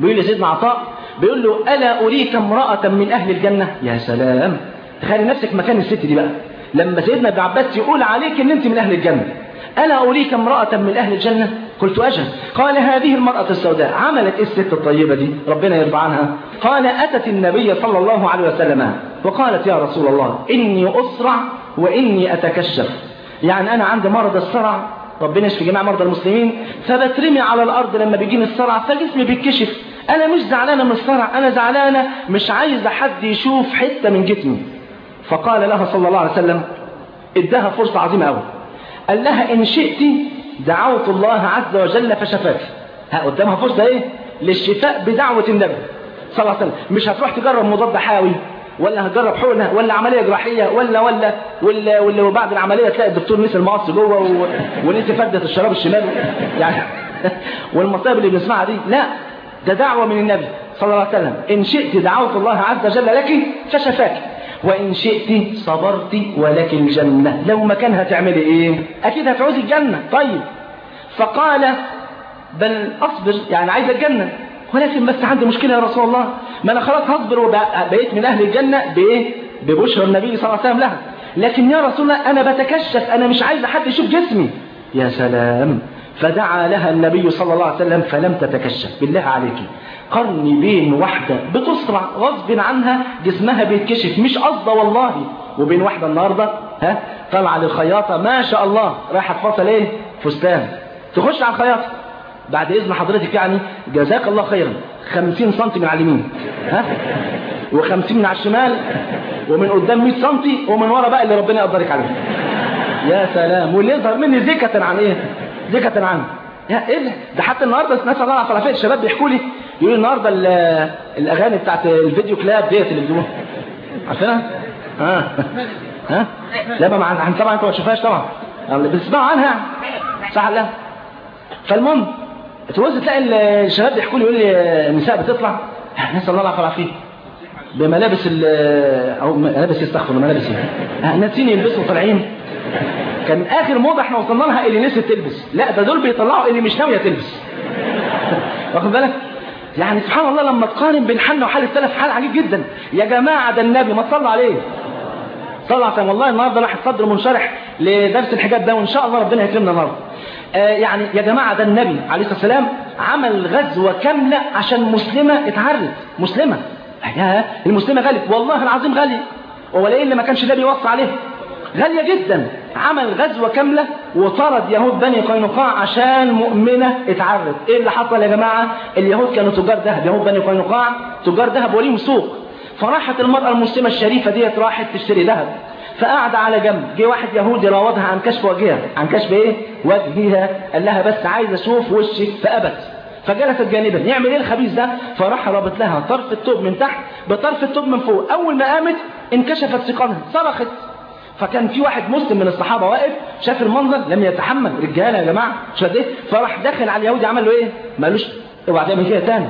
[SPEAKER 2] بيقول لسيدنا عطاء بيقول له ألا أريك امرأة من أهل الجنة؟ يا سلام. تخيل نفسك مكان الست دي بقى. لما سيدنا ابن عباس يقول عليك إن أنت من أهل الجنة. ألا أريك امرأة من أهل الجنة؟ قلت أجل. قال هذه المرأة السوداء عملت إيه الست الطيبة دي؟ ربنا يرضى عنها. قال أتت النبي صلى الله عليه وسلم. وقالت يا رسول الله إني أسرع وإني أتكشف. يعني أنا عندي مرض الصرع ربنا يشفي جميع مرضى المسلمين فبترمي على الأرض لما بيجيني الصرع فجسمي بيتكشف. أنا مش زعلانة من الصرع أنا زعلانة مش عايزة حد يشوف حتة من جسمي. فقال لها صلى الله عليه وسلم إداها فرصة عظيمة أوي. قال لها إن شئت دعوت الله عز وجل فشفاك. ها قدامها فرصة إيه؟ للشفاء بدعوة النبي صلى الله عليه وسلم. مش هتروح تجرب مضاد حيوي ولا هتجرب حقنة ولا عملية جراحية ولا ولا ولا, ولا وبعد العملية تلاقي الدكتور نسي المقص جوه. ونسي فردة الشراب الشمال. يعني والمصايب اللي بنسمعها دي. لا ده دعوة من النبي صلى الله عليه وسلم. إن شئت دعوت الله عز وجل لك فشفاك. وإن شئت صبرت ولك الجنة. لو مكانها تعملي إيه؟ أكيد هتعوزي الجنة. طيب. فقال بل أصبر يعني عايز الجنة. ولكن بس عندي مشكلة يا رسول الله. ما أنا خلاص هصبر وبقيت من أهل الجنة بإيه؟ ببشرى النبي صلى الله عليه وسلم لها. لكن يا رسول الله أنا بتكشف أنا مش عايز حد يشوف جسمي. يا سلام. فدعا لها النبي صلى الله عليه وسلم فلم تتكشف. بالله عليك قرني بين واحدة بتصرع غصب عنها جسمها بيتكشف. مش قصدة والله. وبين واحدة النهاردة ها طالعة للخياطة ما شاء الله رايحة تفصل إيه؟ فستان. تخش على الخياطة. بعد إذن حضرتك يعني جزاك الله خيرا. 50 سم من على اليمين ها؟ و50 من على الشمال ومن قدام 100 سم ومن ورا بقى اللي ربنا يقدرك عليه. يا سلام. واللي يظهر مني زكة عن إيه؟ زكة عن إيه ده, حتى النهارده ناس الله على الشباب بيحكوا لي يقولوا النهارده الاغاني بتاعت الفيديو كلاب ديت اللي بيجيبوها عارفينها؟ ها؟ ها؟ لا ما طبعا انت ما تشوفهاش طبعا. بتسمعوا عنها؟ صح لا؟ فالمهم تبص تلاقي الشباب بيحكوا لي يقول لي النساء بتطلع نسأل الله العافيه بملابس ال أو ملابس يستغفر ملابس إيه؟ ناسين يلبسوا طالعين. كان آخر موضة إحنا وصلنا لها اللي نسيت تلبس. لا ده دول بيطلعوا اللي مش ناوية تلبس. واخد بالك؟ يعني سبحان الله لما تقارن بين حالنا وحال السلف حال عجيب جدا. يا جماعة ده النبي ما تصلوا عليه. صلى عليه والله النهارده راح الصدر منشرح لدرس الحجاب ده وإن شاء الله ربنا يكرمنا النهارده. آه يعني يا جماعة ده النبي عليه الصلاة والسلام عمل غزوة كاملة عشان مسلمة اتعرت مسلمة. يا المسلمة غاليه والله العظيم غاليه ولئن اللي ما كانش النبي يوصي عليه. غالية جدا. عمل غزوة كاملة وطرد يهود بني قينقاع عشان مؤمنة اتعرض إيه اللي حصل يا جماعة؟ اليهود كانوا تجار ذهب. يهود بني قينقاع تجار ذهب وليهم سوق. فراحت المرأة المسلمة الشريفة ديت راحت تشتري ذهب. فقعد على جنب. جه واحد يهودي راودها عن كشف وجهها. عن كشف إيه؟ وجهها. قال لها بس عايز أشوف وشك فابت فجلست جانبا. يعمل إيه الخبيث ده؟ فراح رابط لها طرف الثوب من تحت بطرف الثوب من فوق. أول ما قامت انكشفت سيقانها صرخت. فكان في واحد مسلم من الصحابة واقف شاف المنظر لم يتحمل. رجالة يا جماعة مش إيه؟ فراح داخل على اليهودي عمل له إيه؟ ما قالوش اوعى تعمل كده تاني.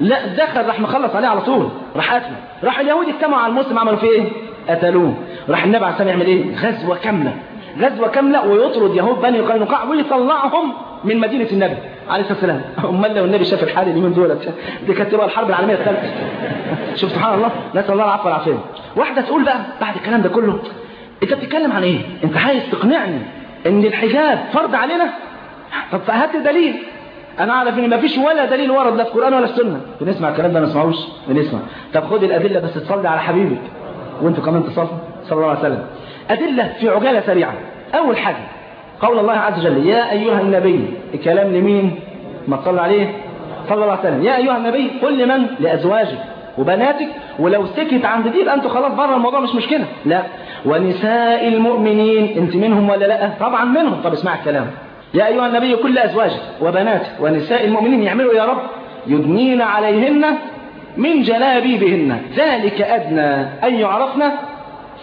[SPEAKER 2] لا دخل راح مخلص عليه على طول. راح قتله. راح اليهودي اجتمعوا على المسلم عملوا فيه إيه؟ قتلوه. راح النبي عليه الصلاة يعمل إيه؟ غزوة كاملة. غزوة كاملة ويطرد يهود بني قينقاع ويطلعهم من مدينة النبي عليه الصلاة والسلام. أمال لو النبي شاف الحال اليومين دولت دي كانت تبقى الحرب العالمية الثالثة. شوف سبحان الله. نسأل الله العفو والعافية. واحدة تقول بقى بعد الكلام ده كله انت بتتكلم عن إيه؟ انت عايز تقنعني ان الحجاب فرض علينا؟ طب فهات دليل. أنا اعرف ان مفيش ولا دليل ورد لا في القرآن ولا السنة. بنسمع الكلام ده ما نسمعوش؟ بنسمع. طب خد الأدلة بس تصلي على حبيبك. وانتوا كمان تصلوا صلى الله عليه وسلم. أدلة في عجالة سريعة. أول حاجة قول الله عز وجل يا أيها النبي الكلام لمين؟ ما تصلى عليه؟ صلى الله عليه وسلم. يا أيها النبي قل لمن؟ لأزواجك. وبناتك ولو سكت عند دي يبقى أنتوا خلاص بره الموضوع مش مشكلة. لا. ونساء المؤمنين أنت منهم ولا لا؟ طبعا منهم. طب اسمع الكلام. يا أيها النبي كل أزواجك وبناتك ونساء المؤمنين يعملوا يا رب؟ يدنين عليهن من جلابيبهن. ذلك أدنى أن يعرفن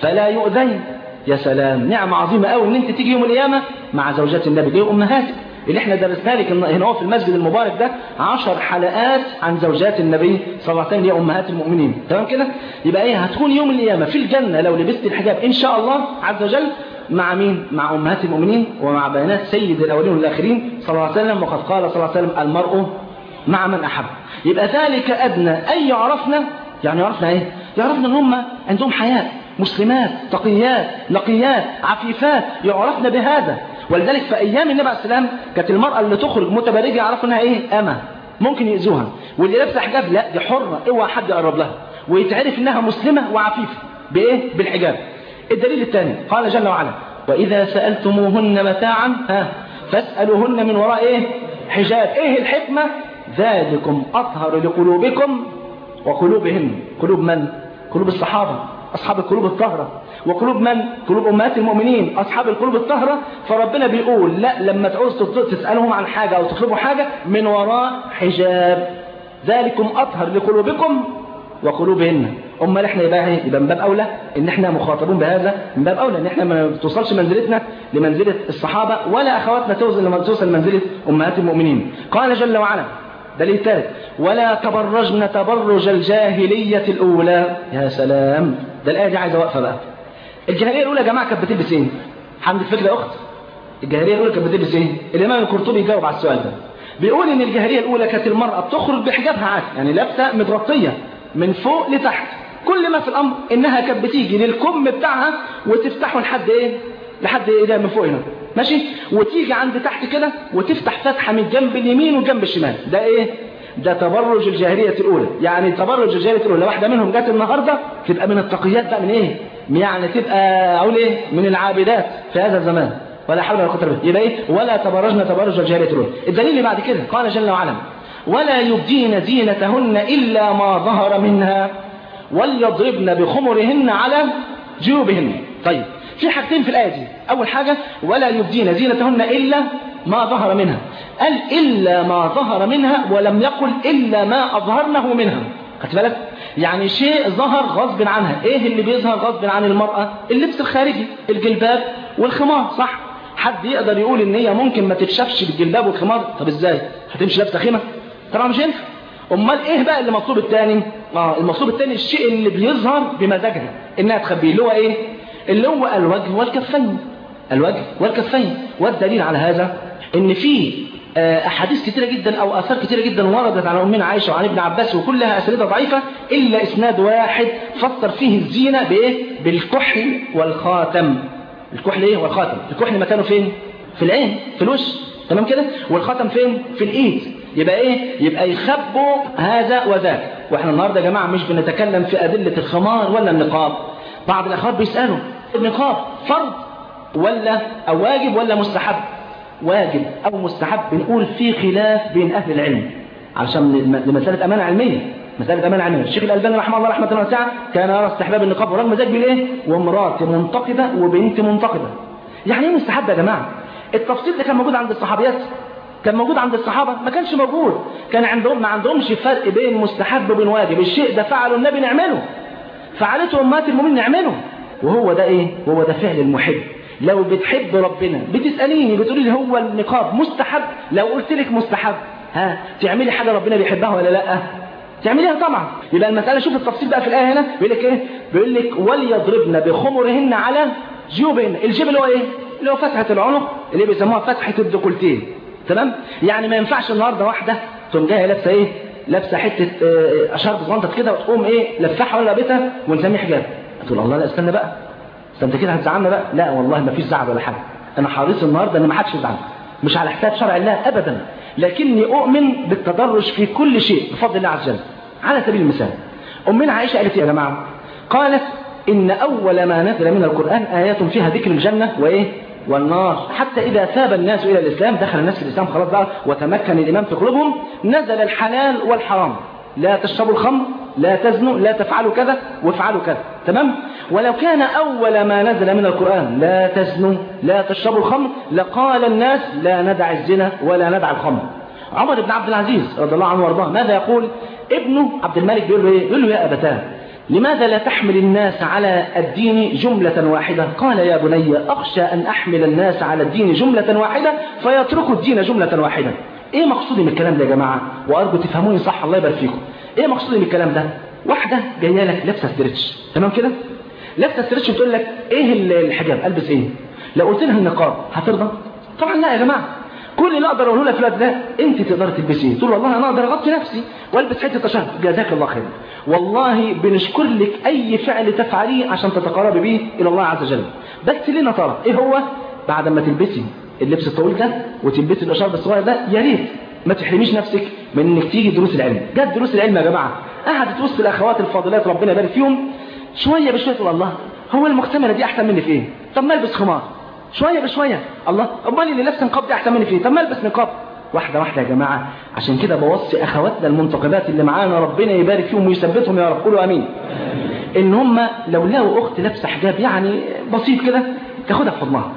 [SPEAKER 2] فلا يؤذين. يا سلام نعمة عظيمة قوي إن أنت تيجي يوم القيامة مع زوجات النبي. دي أمهاتك؟ اللي إحنا درسنا لك هنا هو في المسجد المبارك ده عشر حلقات عن زوجات النبي صلى الله عليه وسلم هي أمهات المؤمنين. تمام كده؟ يبقى إيه؟ هتكون يوم القيامة في الجنة لو لبست الحجاب إن شاء الله عز وجل مع مين؟ مع أمهات المؤمنين ومع بنات سيد الأولين والآخرين صلى الله عليه وسلم وقد قال صلى الله عليه وسلم المرء مع من أحب. يبقى ذلك أدنى. ان يعرفنا يعني يعرفنا إيه؟ يعرفنا إن هم عندهم حياء مسلمات تقيات نقيات عفيفات. يعرفن بهذا. ولذلك في أيام النبي عليه السلام كانت المرأة اللي تخرج متبرجة يعرفوا إنها إيه؟ اما ممكن يأذوها. واللي لابسة حجاب لا دي حرة. أوعى حد يقرب لها. ويتعرف إنها مسلمة وعفيفة. بإيه؟ بالحجاب. الدليل الثاني قال جل وعلا وإذا سألتموهن متاعا ها فاسألوهن من وراء إيه؟ حجاب. إيه الحكمة؟ ذلكم أطهر لقلوبكم وقلوبهن. قلوب من؟ قلوب الصحابة. أصحاب القلوب الطاهرة. وقلوب من؟ قلوب أمهات المؤمنين. أصحاب القلوب الطاهرة. فربنا بيقول لا لما تعوز تسألهم عن حاجة أو تطلبوا حاجة من وراء حجاب. ذلكم أطهر لقلوبكم وقلوبهن. أمال إحنا يبقى؟ يبقى من باب أولى إن إحنا مخاطبون بهذا. من باب أولى إن إحنا ما توصلش منزلتنا لمنزلة الصحابة ولا أخواتنا توصل منزلة أمهات المؤمنين. قال جل وعلا دليل ثالث ولا تبرجن تبرج الجاهلية الأولى. يا سلام. ده الآية دي عايزة وقفة بقى. الجاهلية الأولى يا جماعة كانت بتلبس إيه؟ حمد الفكرة يا أخت. الجاهلية الأولى كانت بتلبس إيه؟ الإمام القرطبي يجاوب على السؤال ده. بيقول إن الجاهلية الأولى كانت المرأة بتخرج بحجابها عادي. يعني لابسة متغطية من فوق لتحت. كل ما في الأمر إنها كانت بتيجي للكم بتاعها وتفتحه لحد إيه؟ لحد إيه ده من فوق هنا. ماشي؟ وتيجي عند تحت كده وتفتح فتحة من جنب اليمين وجنب الشمال. ده إيه؟ ده تبرج الجاهلية الأولى. يعني تبرج الجاهلية الأولى. واحدة منهم جت النهاردة تبقى من التقيات بقى من إيه؟ يعني تبقى أقول إيه؟ من العابدات في هذا الزمان. ولا حول ولا قوة إلا بالله. يبقى إيه؟ ولا تبرجن تبرج الجاهلية الأولى. الدليل اللي بعد كده. قال جل وعلا ولا يبدين زينتهن إلا ما ظهر منها وليضربن بخمرهن على جيوبهن. طيب في حاجتين في الآية دي. أول حاجة ولا يبدين زينتهن إلا ما ظهر منها. قال إلا ما ظهر منها ولم يقل إلا ما أظهرنه منها. خدت بالك؟ يعني شيء ظهر غصب عنها. إيه اللي بيظهر غصب عن المرأة؟ اللبس الخارجي الجلباب والخمار صح؟ حد يقدر يقول إن هي ممكن ما تتشافش بالجلباب والخمار؟ طب إزاي؟ هتمشي لابسة خيمة؟ طبعا مش ينفع أمال إيه بقى اللي مطلوب الثاني آه المطلوب الثاني الشيء اللي بيظهر بمزاجها إنها تخبيه. اللي هو إيه؟ اللي هو الوجه والكفين. الوجه والكفين. والدليل على هذا إن في أحاديث كتيرة جدا أو آثار كتيرة جدا وردت عن أمنا عائشة وعن ابن عباس وكلها اسانيدها ضعيفة إلا إسناد واحد فسر فيه الزينة بإيه؟ بالكحل والخاتم. الكحل إيه؟ والخاتم. الكحل مكانه فين؟ في العين في الوش. تمام كده؟ والخاتم فين؟ في الإيد. يبقى إيه؟ يبقى يخبوا هذا وذاك. وإحنا النهارده يا جماعة مش بنتكلم في أدلة الخمار ولا النقاب. بعض الاخوات بيسألوا النقاب فرض ولا أو واجب ولا مستحب؟ واجب أو مستحب بنقول في خلاف بين أهل العلم. علشان لمسألة أمانة علمية. مسألة أمانة علمية. الشيخ الألباني رحمه الله رحمة واسعة كان يرى استحباب النقاب ورغم ذلك بالإيه وامرأة منتقدة وبنت منتقدة. يعني إيه مستحب يا جماعة؟ التفصيل ده كان موجود عند الصحابيات. كان موجود عند الصحابة. ما كانش موجود. كان عندهم ما عندهمش فرق بين مستحب وبين واجب. الشيء ده فعله النبي نعمله. فعلته أمهات المؤمنين نعمله وهو ده إيه؟ وهو ده فعل المحب. لو بتحب ربنا بتسأليني بتقولي لي هو النقاب مستحب. لو قلت لك مستحب ها تعملي حاجة ربنا بيحبها ولا لأ؟ تعمليها طبعا. يبقى المسألة شوف التفصيل بقى في الآية هنا. بيقول لك إيه؟ بيقول لك وليضربن بخمرهن على جيوبهن. الجيب اللي هو إيه؟ اللي هو فتحة العنق اللي بيسموها فتحة الديكولتيه تمام؟ يعني ما ينفعش النهارده واحدة تقوم جاية لابسة إيه؟ لابسة حتة اشارة زنطت كده وتقوم إيه لفحها ولا لابسها ونسميه حجاب. تقول الله لا استنى بقى. استنى كده هتزعلنا بقى؟ لا والله ما فيش زعل ولا حاجة. أنا حريص النهارده إن ما حدش يزعل. مش على حساب شرع الله ابدا. لكني أؤمن بالتدرج في كل شيء بفضل الله عز وجل. على سبيل المثال أمنا عائشة قالت يا جماعة؟ قالت إن أول ما نزل من القرآن آيات فيها ذكر الجنة وإيه؟ والنار حتى إذا ثاب الناس إلى الإسلام دخل الناس في الإسلام خلاص بقى وتمكن الإمام في قلوبهم نزل الحلال والحرام. لا تشربوا الخمر لا تزنوا لا تفعلوا كذا وافعلوا كذا. تمام؟ ولو كان أول ما نزل من القرآن لا تزنوا لا تشربوا الخمر لقال الناس لا ندع الزنا ولا ندع الخمر. عمر بن عبد العزيز رضي الله عنه وأرضاه ماذا يقول؟ ابنه عبد الملك بيقول له إيه؟ يقول له يا أبتاه لماذا لا تحمل الناس على الدين جملة واحدة؟ قال يا بني أخشى أن أحمل الناس على الدين جملة واحدة فيتركوا الدين جملة واحدة. إيه مقصودي من الكلام ده يا جماعة؟ وأرجو تفهموني صح الله يبارك فيكم. إيه مقصودي من الكلام ده؟ واحدة جاية لك لابسة stretch. تمام كده؟ لابسة stretch بتقول لك إيه الحجاب؟ ألبس إيه؟ لو قلت لها النقاب هترضى؟ طبعا لا يا جماعة. كل اللي أقدر أقوله لك الوقت ده أنت تقدر تلبسيه تقول والله أنا أقدر أغطي نفسي وألبس حتة تشهد جزاك الله خير. والله بنشكر لك أي فعل تفعليه عشان تتقربي به إلى الله عز وجل. بس لنا ترى إيه هو؟ بعد ما تلبسي اللبس الطويل ده وتلبسي الاشارب الصغير ده يا ريت ما تحرميش نفسك من إنك تيجي دروس العلم. جت دروس العلم يا جماعة. قعدت وسط الأخوات الفاضلات ربنا يبارك فيهم. شوية بشوية الله هو المحتمله دي أحسن مني في إيه؟ طب ما ألبس خمار. شوية بشوية. الله أمال اللي لابسه نقاب دي أحسن مني في إيه طب ما ألبس نقاب؟ واحدة واحدة يا جماعة. عشان كده بوصي أخواتنا المنتقبات اللي معانا ربنا يبارك فيهم ويثبتهم يا رب. قولوا آمين. إن هم لو لقوا أخت لابسة حجاب يعني بسيط كده تاخدها في حضنها.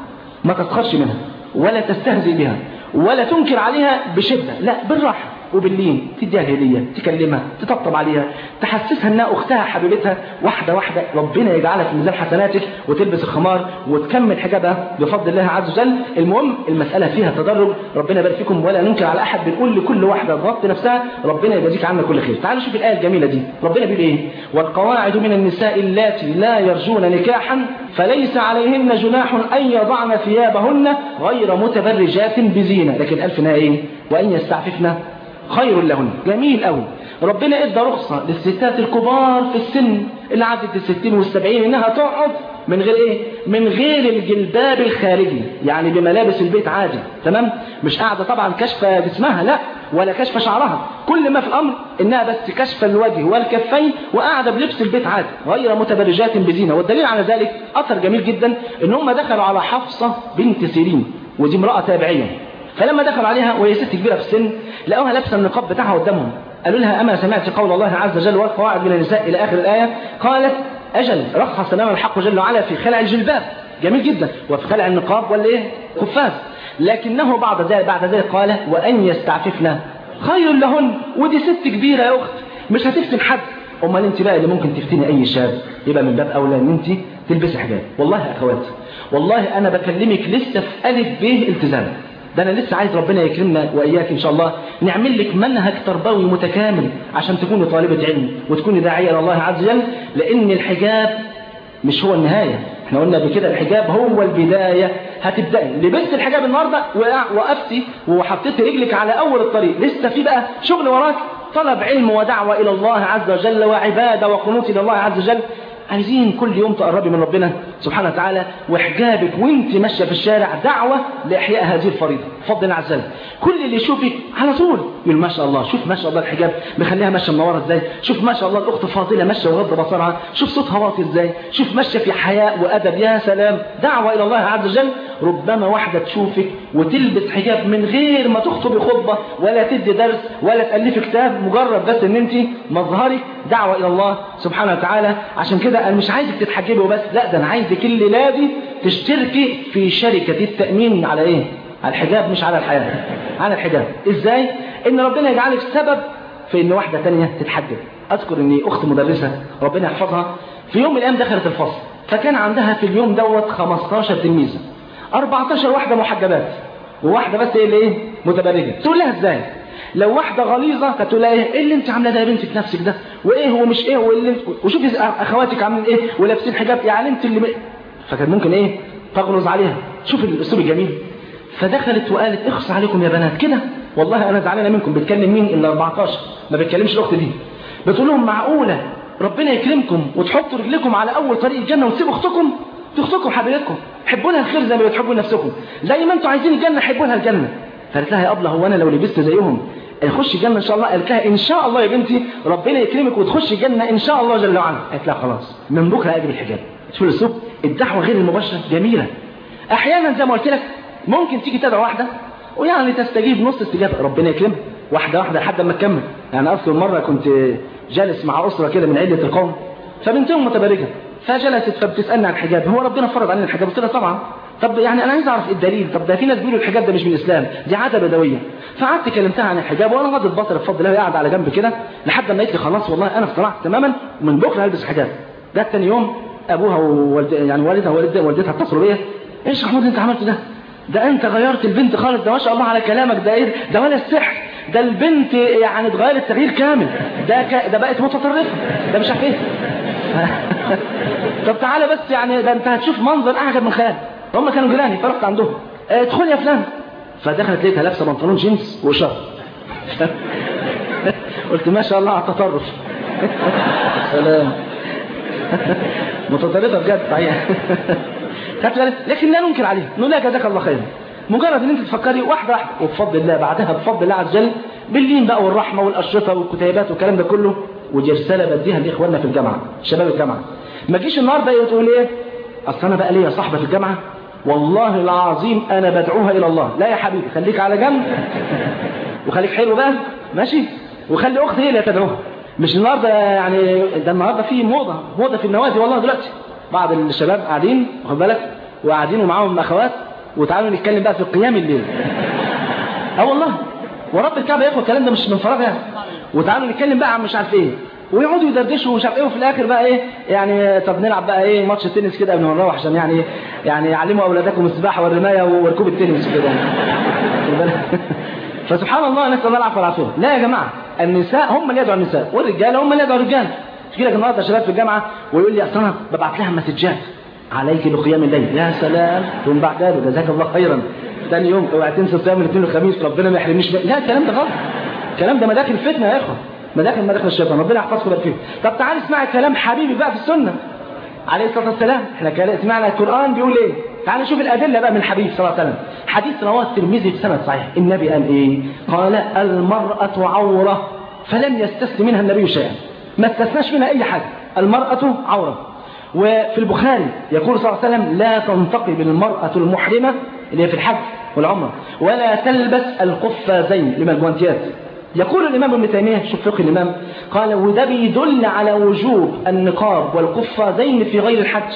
[SPEAKER 2] ما تسخرش منها ولا تستهزئ بها ولا تنكر عليها بشدة. لا بالراحة. وباللين تديها هدية تكلمها تطبطب عليها. تحسسها إنها أختها حبيبتها واحدة واحدة. ربنا يجعلها في ميزان حسناتك وتلبس الخمار وتكمل حجابها بفضل الله عز وجل. المهم المسألة فيها تدرج. ربنا يبارك فيكم ولا ننكر على أحد بنقول لكل واحدة تغطي نفسها. ربنا يجازيك عنا كل خير. تعالوا شوف الآية الجميلة دي. ربنا بيقول إيه؟ والقواعد من النساء اللاتي لا يرجون نكاحا فليس عليهن جناح أن يضعن ثيابهن غير متبرجات بزينة. لكن ألفنا إيه؟ وإن يستعففن خير لهن. جميل قوي. ربنا ادى رخصة للستات الكبار في السن اللي عدت الستين والسبعين إنها تقعد من غير إيه؟ من غير الجلباب الخارجي. يعني بملابس البيت عادي. تمام؟ مش قاعدة طبعا كشفة جسمها لا. ولا كشف شعرها. كل ما في الأمر إنها بس كشف الوجه والكفين وقاعدة بلبس البيت عادي. غير متبرجات بزينة. والدليل على ذلك أثر جميل جدا إن هم دخلوا على حفصة بنت سيرين ودي امرأة تابعية. فلما دخلوا عليها وهي ست كبيرة في السن لقوها لابسة النقاب بتاعها قدامهم. قالوا لها أما سمعت قول الله عز وجل والقواعد من النساء إلى آخر الآية؟ قالت أجل رخص لنا الحق جل وعلا في خلع الجلباب. جميل جدا. وفي خلع النقاب ولا إيه قفاز لكنه بعد ذلك بعد ذلك قال وأن يستعففنا. خير لهن. ودي ست كبيرة يا أخت. مش هتفتن حد. أمال أنت بقى اللي ممكن تفتني أي شاب؟ يبقى من باب أولى إن أنت تلبسي حجاب. والله يا اخواتي والله أنا بكلمك لسه في ألف ب التزام. ده أنا لسه عايز ربنا يكرمنا وإياك إن شاء الله نعمل لك منهج تربوي متكامل عشان تكوني طالبة علم وتكوني داعية إلى الله عز وجل لأن الحجاب مش هو النهاية. إحنا قلنا بكده الحجاب هو البداية. هتبدأي لبست الحجاب النهاردة وقفتي وحطيتي رجلك على أول الطريق. لسه في بقى شغل وراك. طلب علم ودعوة إلى الله عز وجل وعبادة وقنوت إلى الله عز وجل. عايزين كل يوم تقربي من ربنا سبحانه وتعالى وحجابك وانت ماشية في الشارع دعوة لإحياء هذه الفريضة. فضل الله عز وجل كل اللي يشوفك على طول يقول ما شاء الله شوف ما شاء الله الحجاب مخليها ماشية منورة إزاي؟ شوف ما شاء الله الأخت فاضلة ماشية وغض بصرها شوف صوتها واطي إزاي؟ شوف ماشية في حياء وأدب. يا سلام دعوة إلى الله عز وجل. ربما واحدة تشوفك وتلبس حجاب من غير ما تخطبي خطبة ولا تدي درس ولا تألفي كتاب مجرد بس إن أنت مظهرك. دعوة إلى الله سبحانه وتعالى. عشان كده أنا مش عايزك تتحجبي وبس لا ده أنا عايزك الليلة دي تشتركي في شركة التأمين على إيه؟ على الحجاب مش على الحياة على الحجاب. إزاي؟ إن ربنا يجعلك سبب في إن واحدة تانية تتحجب. أذكر إني أخت مدرسة ربنا يحفظها. في يوم من الأيام دخلت الفصل فكان عندها في اليوم دوت 15 تلميذة. 14 واحدة محجبات وواحدة بس إيه اللي إيه؟ متبرجة. تقول لها إزاي؟ لو واحدة غليظة هتقول لها إيه إيه اللي أنت عاملة ده يا بنتي في نفسك ده؟ وإيه هو مش إيه واللي انت وشوفي أخواتك عاملين إيه ولابسين حجاب يعني أنت اللي م... فكان ممكن إيه؟ تغلظ عليها. شوف الأسلوب الجميل. فدخلت وقالت اخص عليكم يا بنات. كده. والله أنا زعلانة منكم. بتكلم مين؟ إلا 14 ما بتكلمش الأخت دي. بتقول لهم معقولة؟ ربنا يكرمكم وتحطوا رجلكم على أول طريق الجنة وتسيبوا أختكم؟ تختكم حبيبتكم. حبوا لها الخير زي ما بتحبوا نفسكم زي ما أنتوا عايزين الجنة حبوا لها الجنة. فقالت لها يا أبلة هو أنا لو لبست زيهم اخش الجنة إن شاء الله. قالت لها إن شاء الله يا بنتي ربنا يكرمك وتخش الجنة إن شاء الله جل وعلا. قالت لها خلاص من بكرة أجيب الحجاب. شوف الاسلوب الدعوة غير المباشرة جميلة. أحيانا زي ما قلت لك ممكن تيجي تدعو واحدة ويعني تستجيب نص استجابة. ربنا يكرمها واحدة واحدة لحد ما تكمل. يعني اذكر مرة كنت جالس مع أسرة كده من عده القوم فبنتهم متبرجه فجلست فبتسألني عن الحجاب. هو ربنا فرض علينا الحجاب؟ قلت لها طبعا. طب يعني أنا عايز أعرف الدليل؟ طب ده في ناس بيقولوا الحجاب ده مش من الإسلام دي عادة بدوية. فقعدت كلمتها عن الحجاب وأنا غضت بصري بفضل الله قاعد على جنب كده لحد ما قالت لي خلاص والله أنا اقتنعت تماما ومن بكرة هلبس حجاب. ده تاني يوم أبوها ووالد يعني والدها ووالدها والدتها اتصلوا بيا إيش يا محمود أنت عملت ده؟ ده أنت غيرت البنت خالص ده ما شاء الله على كلامك ده إيه؟ ده ولا السحر ده البنت يعني اتغيرت تغيير كامل. ده ك... ده بقت متطرفة ده مش عارف إيه. طب تعالى بس يعني ده أنت هتشوف منظر أعجب من خيال هم كانوا جيراني فرحت عندهم. آه، ادخل يا فلان. فدخلت لقيتها لابسة بنطلون جينز وشرط قلت ما شاء الله على التطرف. سلام. متطرفة بجد صحيح. لكن لا ننكر عليه نقول لها جزاك الله خيرا. مجرد إن أنت تفكري واحدة واحدة وبفضل الله بعدها بفضل الله عز وجل باللين بقى والرحمة والأشرطة والكتيبات والكلام ده كله ودي رساله بديها لإخواننا في الجامعة شباب الجامعة. ما تجيش النهارده تقول إيه؟ أصل أنا بقى ليا صاحبة في الجامعة والله العظيم أنا بدعوها إلى الله. لا يا حبيبي خليك على جنب. وخليك حلو بقى ماشي؟ وخلي أختي هي اللي تدعوها. مش النهارده يعني ده النهارده في موضة موضة في النوادي والله دلوقتي. بعض الشباب قاعدين واخد بالك؟ وقاعدين ومعاهم أخوات. وتعالوا نتكلم بقى في قيام الليل. أه والله. ورب الكعبة ياخد الكلام ده مش من فراغ يعني. وتعالوا نتكلم بقى عن مش عارف إيه. ويقعدوا يدردشوا ومش عارف إيه وفي الآخر بقى إيه؟ يعني طب نلعب بقى إيه؟ ماتش تنس كده قبل ما نروح عشان يعني يعني علموا أولادكم السباحة والرماية وركوب التنس بالك؟ فسبحان الله نسأل الله العفو والعافية. لا يا جماعة النساء هم اللي يدعوا النساء والرجاله هم اللي يدعوا الرجال. تجي لك النهارده شباب في الجامعة ويقول لي أصل أنا ببعت لها مسجات عليك بقيام الليل. يا سلام. ثم بعد ذلك جزاك الله خيرا. ثاني يوم اوعى تنسى صيام الاثنين والخميس ربنا ما يحرمنيش. لا الكلام ده غلط. الكلام ده مداخل فتنة يا إخوة. مداخل مداخل الشيطان ربنا يحفظكم ويبارك فيكم طب تعال اسمع كلام حبيبي بقى في السنة. عليه الصلاة والسلام. إحنا سمعنا القرآن بيقول إيه؟ تعال نشوف الأدلة بقى من الحبيب صلى الله عليه وسلم. حديث رواه الترمذي بسند صحيح. النبي قال إيه؟ قال المرأة عورة فلم يستثن منها النبي شيئا. ما استثناش منها أي حاجة. المرأة عورة. وفي البخاري يقول صلى الله عليه وسلم لا تنتقب المرأة المحرمة اللي هي في الحج والعمرة ولا تلبس القفازين. لما الجوانتيات يقول الإمام ابن تيمية شوف فقه الإمام قال وده بيدل على وجوب النقاب والقفازين في غير الحج.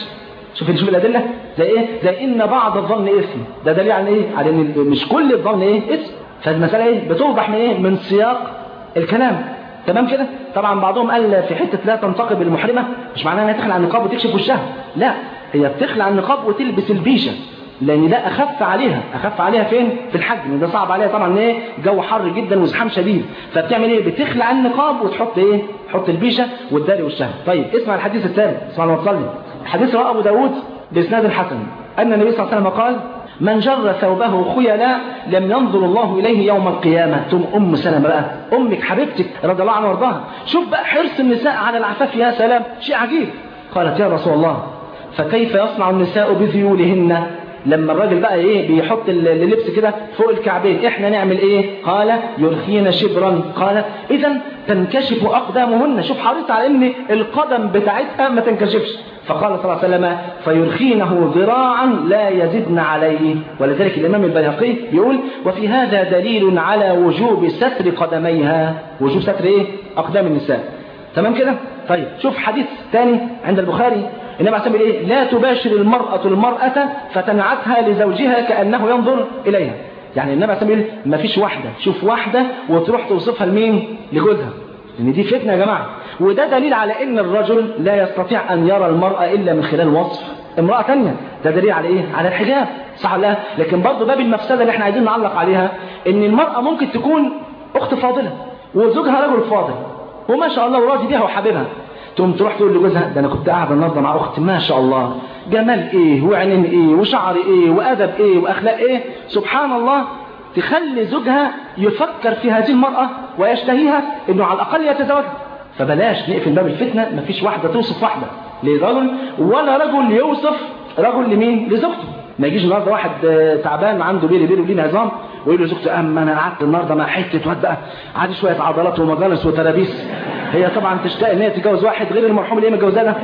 [SPEAKER 2] شوف شوف الأدلة زي إيه؟ زي إن بعض الظن اسم ده دليل على إيه؟ على إن مش كل الظن إيه؟ اسم فالمسألة إيه؟ بتوضح من إيه؟ من سياق الكلام. تمام كده؟ طبعا بعضهم قال في حتة لا تنتقب المحرمة مش معناها إنها تخلع النقاب وتكشف وشها. لا هي بتخلع النقاب وتلبس البيشه لأن ده أخف عليها. أخف عليها فين؟ في الحج لأن ده صعب عليها طبعا إيه جو حر جدا وزحام شديد. فبتعمل إيه؟ بتخلع النقاب وتحط إيه؟ تحط البيشة وتداري وشها طيب اسمع الحديث الثاني اسمع لما تصلي الحديث رواه أبو داود بإسناد حسن. أن النبي صلى الله عليه وسلم قال من جر ثوبه خيلاء لم ينظر الله إليه يوم القيامة. ثم أم سلمة بقى. أمك حبيبتك رضي الله عنها وارضاها. شوف بقى حرص النساء على العفاف يا سلام. شيء عجيب. قالت يا رسول الله فكيف يصنع النساء بذيولهن؟ لما الراجل بقى إيه بيحط اللبس كده فوق الكعبين إحنا نعمل إيه؟ قال يرخين شبرا. قال إذا تنكشف أقدامهن. شوف حريص على إن القدم بتاعتها ما تنكشفش. فقال صلى الله عليه وسلم فيرخينه ذراعا لا يزدن عليه. ولذلك الإمام البيهقي يقول وفي هذا دليل على وجوب ستر قدميها. وجوب ستر إيه؟ أقدام النساء. تمام كده؟ طيب شوف حديث ثاني عند البخاري عليه الصلاه إيه لا تباشر المرأة المرأة فتنعتها لزوجها كأنه ينظر إليها. يعني النبي عليه الصلاه ما فيش واحدة. شوف واحدة وتروح توصفها لمين؟ لجوزها. لأن دي فتنة يا جماعة. وده دليل على أن الرجل لا يستطيع أن يرى المرأة إلا من خلال وصف. امرأة تانية. ده دليل على إيه؟ على الحجاب. صح لا؟ لكن برضه باب المفسدة اللي إحنا عايزين نعلق عليها أن المرأة ممكن تكون أخت فاضلة وزوجها رجل فاضل. وما شاء الله وراضي بيها وحبيبها. تقوم تروح تقول لجوزها ده أنا كنت قاعدة النهارده مع أختي ما شاء الله. جمال إيه؟ وعينين إيه؟ وشعر إيه؟ وأدب إيه؟ وأخلاق إيه؟ سبحان الله تخلي زوجها يفكر في هذه المرأة ويشتهيها إنه على الأقل يتزوجها. فبلاش نقفل باب الفتنة مفيش واحدة توصف واحدة. لرجل ولا رجل يوصف رجل لمين؟ لزوجته. ما يجيش النهارده واحد تعبان عنده بيلي بيلي وليه عظام ويقول لزوجته أما أنا قعدت النهارده مع حتة واد بقى عادي شوية عضلات ومجالس وترابيس. هي طبعا تشتاق إن هي تتجوز واحد غير المرحوم اللي هي متجوزاه ده.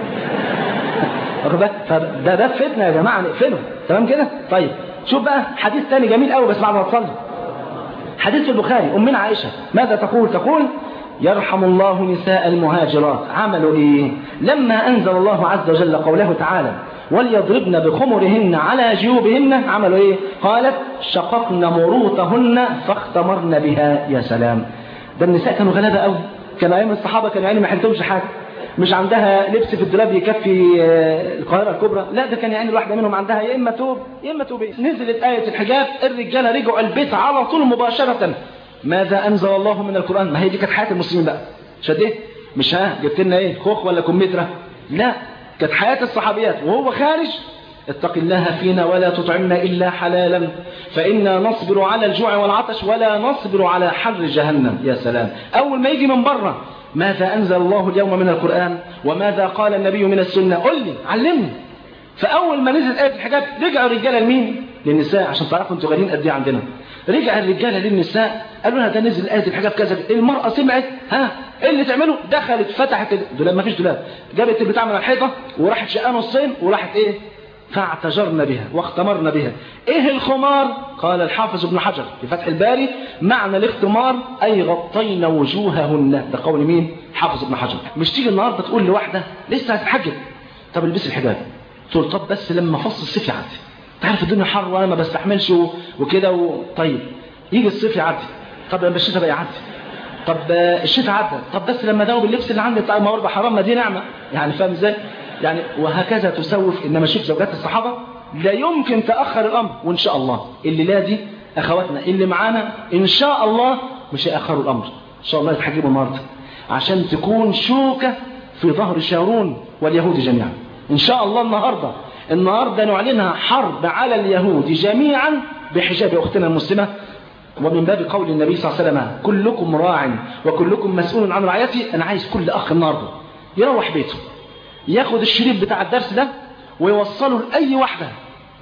[SPEAKER 2] واخد بالك؟ فده ده فتنة يا جماعة نقفله. تمام كده؟ طيب شوف بقى حديث تاني جميل قوي بس بعد ما تصلي حديث في البخاري امنا عائشة ماذا تقول؟ تقول يرحم الله نساء المهاجرات. عملوا إيه؟ لما أنزل الله عز وجل قوله تعالى وليضربن بخمرهن على جيوبهن. عملوا إيه؟ قالت شققن مروطهن فاختمرن بها. يا سلام. ده النساء كانوا غلابة قوي كان أيام الصحابة كانوا يعني ما حلتهمش حاجة. مش عندها لبس في الدولاب يكفي آه، القاهرة الكبرى. لا ده كان يعني الواحدة منهم عندها يا إما توب يا إما توبين نزلت آية الحجاب الرجاله رجعوا البيت على طول مباشرة. ماذا أنزل الله من القرآن؟ ما هي دي كانت حياة المسلمين بقى. شد إيه؟ مش ها جبت لنا إيه؟ خوخ ولا كمثرى؟ لا. كانت حياة الصحابيات وهو خارج. اتق الله فينا ولا تطعمنا إلا حلالا. فإنا نصبر على الجوع والعطش ولا نصبر على حر جهنم. يا سلام. أول ما يجي من بره ماذا أنزل الله اليوم من القرآن؟ وماذا قال النبي من السنة؟ قل لي علمني. فأول ما نزلت آية الحجاب رجعوا الرجالة لمين؟ للنساء عشان تعرفوا أنتوا غاليين قد إيه عندنا. رجع الرجالة للنساء قالوا لها ده نزل آية الحجاب كذا. المرأة سمعت ها؟ إيه اللي تعمله؟ دخلت فتحت الدولاب ما فيش دولاب. جابت البتاع من الحيطة وراحت شقاه نصين وراحت إيه؟ فاعتجرن بها واختمرن بها. إيه الخمار؟ قال الحافظ ابن حجر في فتح الباري معنى الاختمار أي غطين وجوههن. ده قول مين؟ حافظ ابن حجر. مش تيجي النهارده تقول لواحدة لسه هتتحجب؟ طب البسي الحجاب. تقول طب بس لما فصل الصيف يعدي تعرف الدنيا حر وأنا ما بستحملش. وكده و... طيب. يجي الصيف يعدي. طب لما الشتاء بقى يعدي. طب الشتاء عدى. طب بس لما اداوب اللبس اللي عندي بتاع هو حرام ما دي نعمة. يعني فاهم إزاي؟ يعني وهكذا تسوف. إنما شوف زوجات الصحابة لا يمكن تأخر الأمر. وإن شاء الله. اللي لا دي أخواتنا. اللي معانا إن شاء الله مش هيأخروا الأمر. إن شاء الله يتحجبوا النهارده عشان تكون شوكة في ظهر شارون واليهود جميعا. إن شاء الله النهارده النهارده نعلنها حرب على اليهود جميعا بحجاب أختنا المسلمة. ومن باب قول النبي صلى الله عليه وسلم كلكم راع وكلكم مسؤول عن رعيته أنا عايز كل أخ النهارده يروح بيته ياخد الشريط بتاع الدرس ده ويوصله لأي واحدة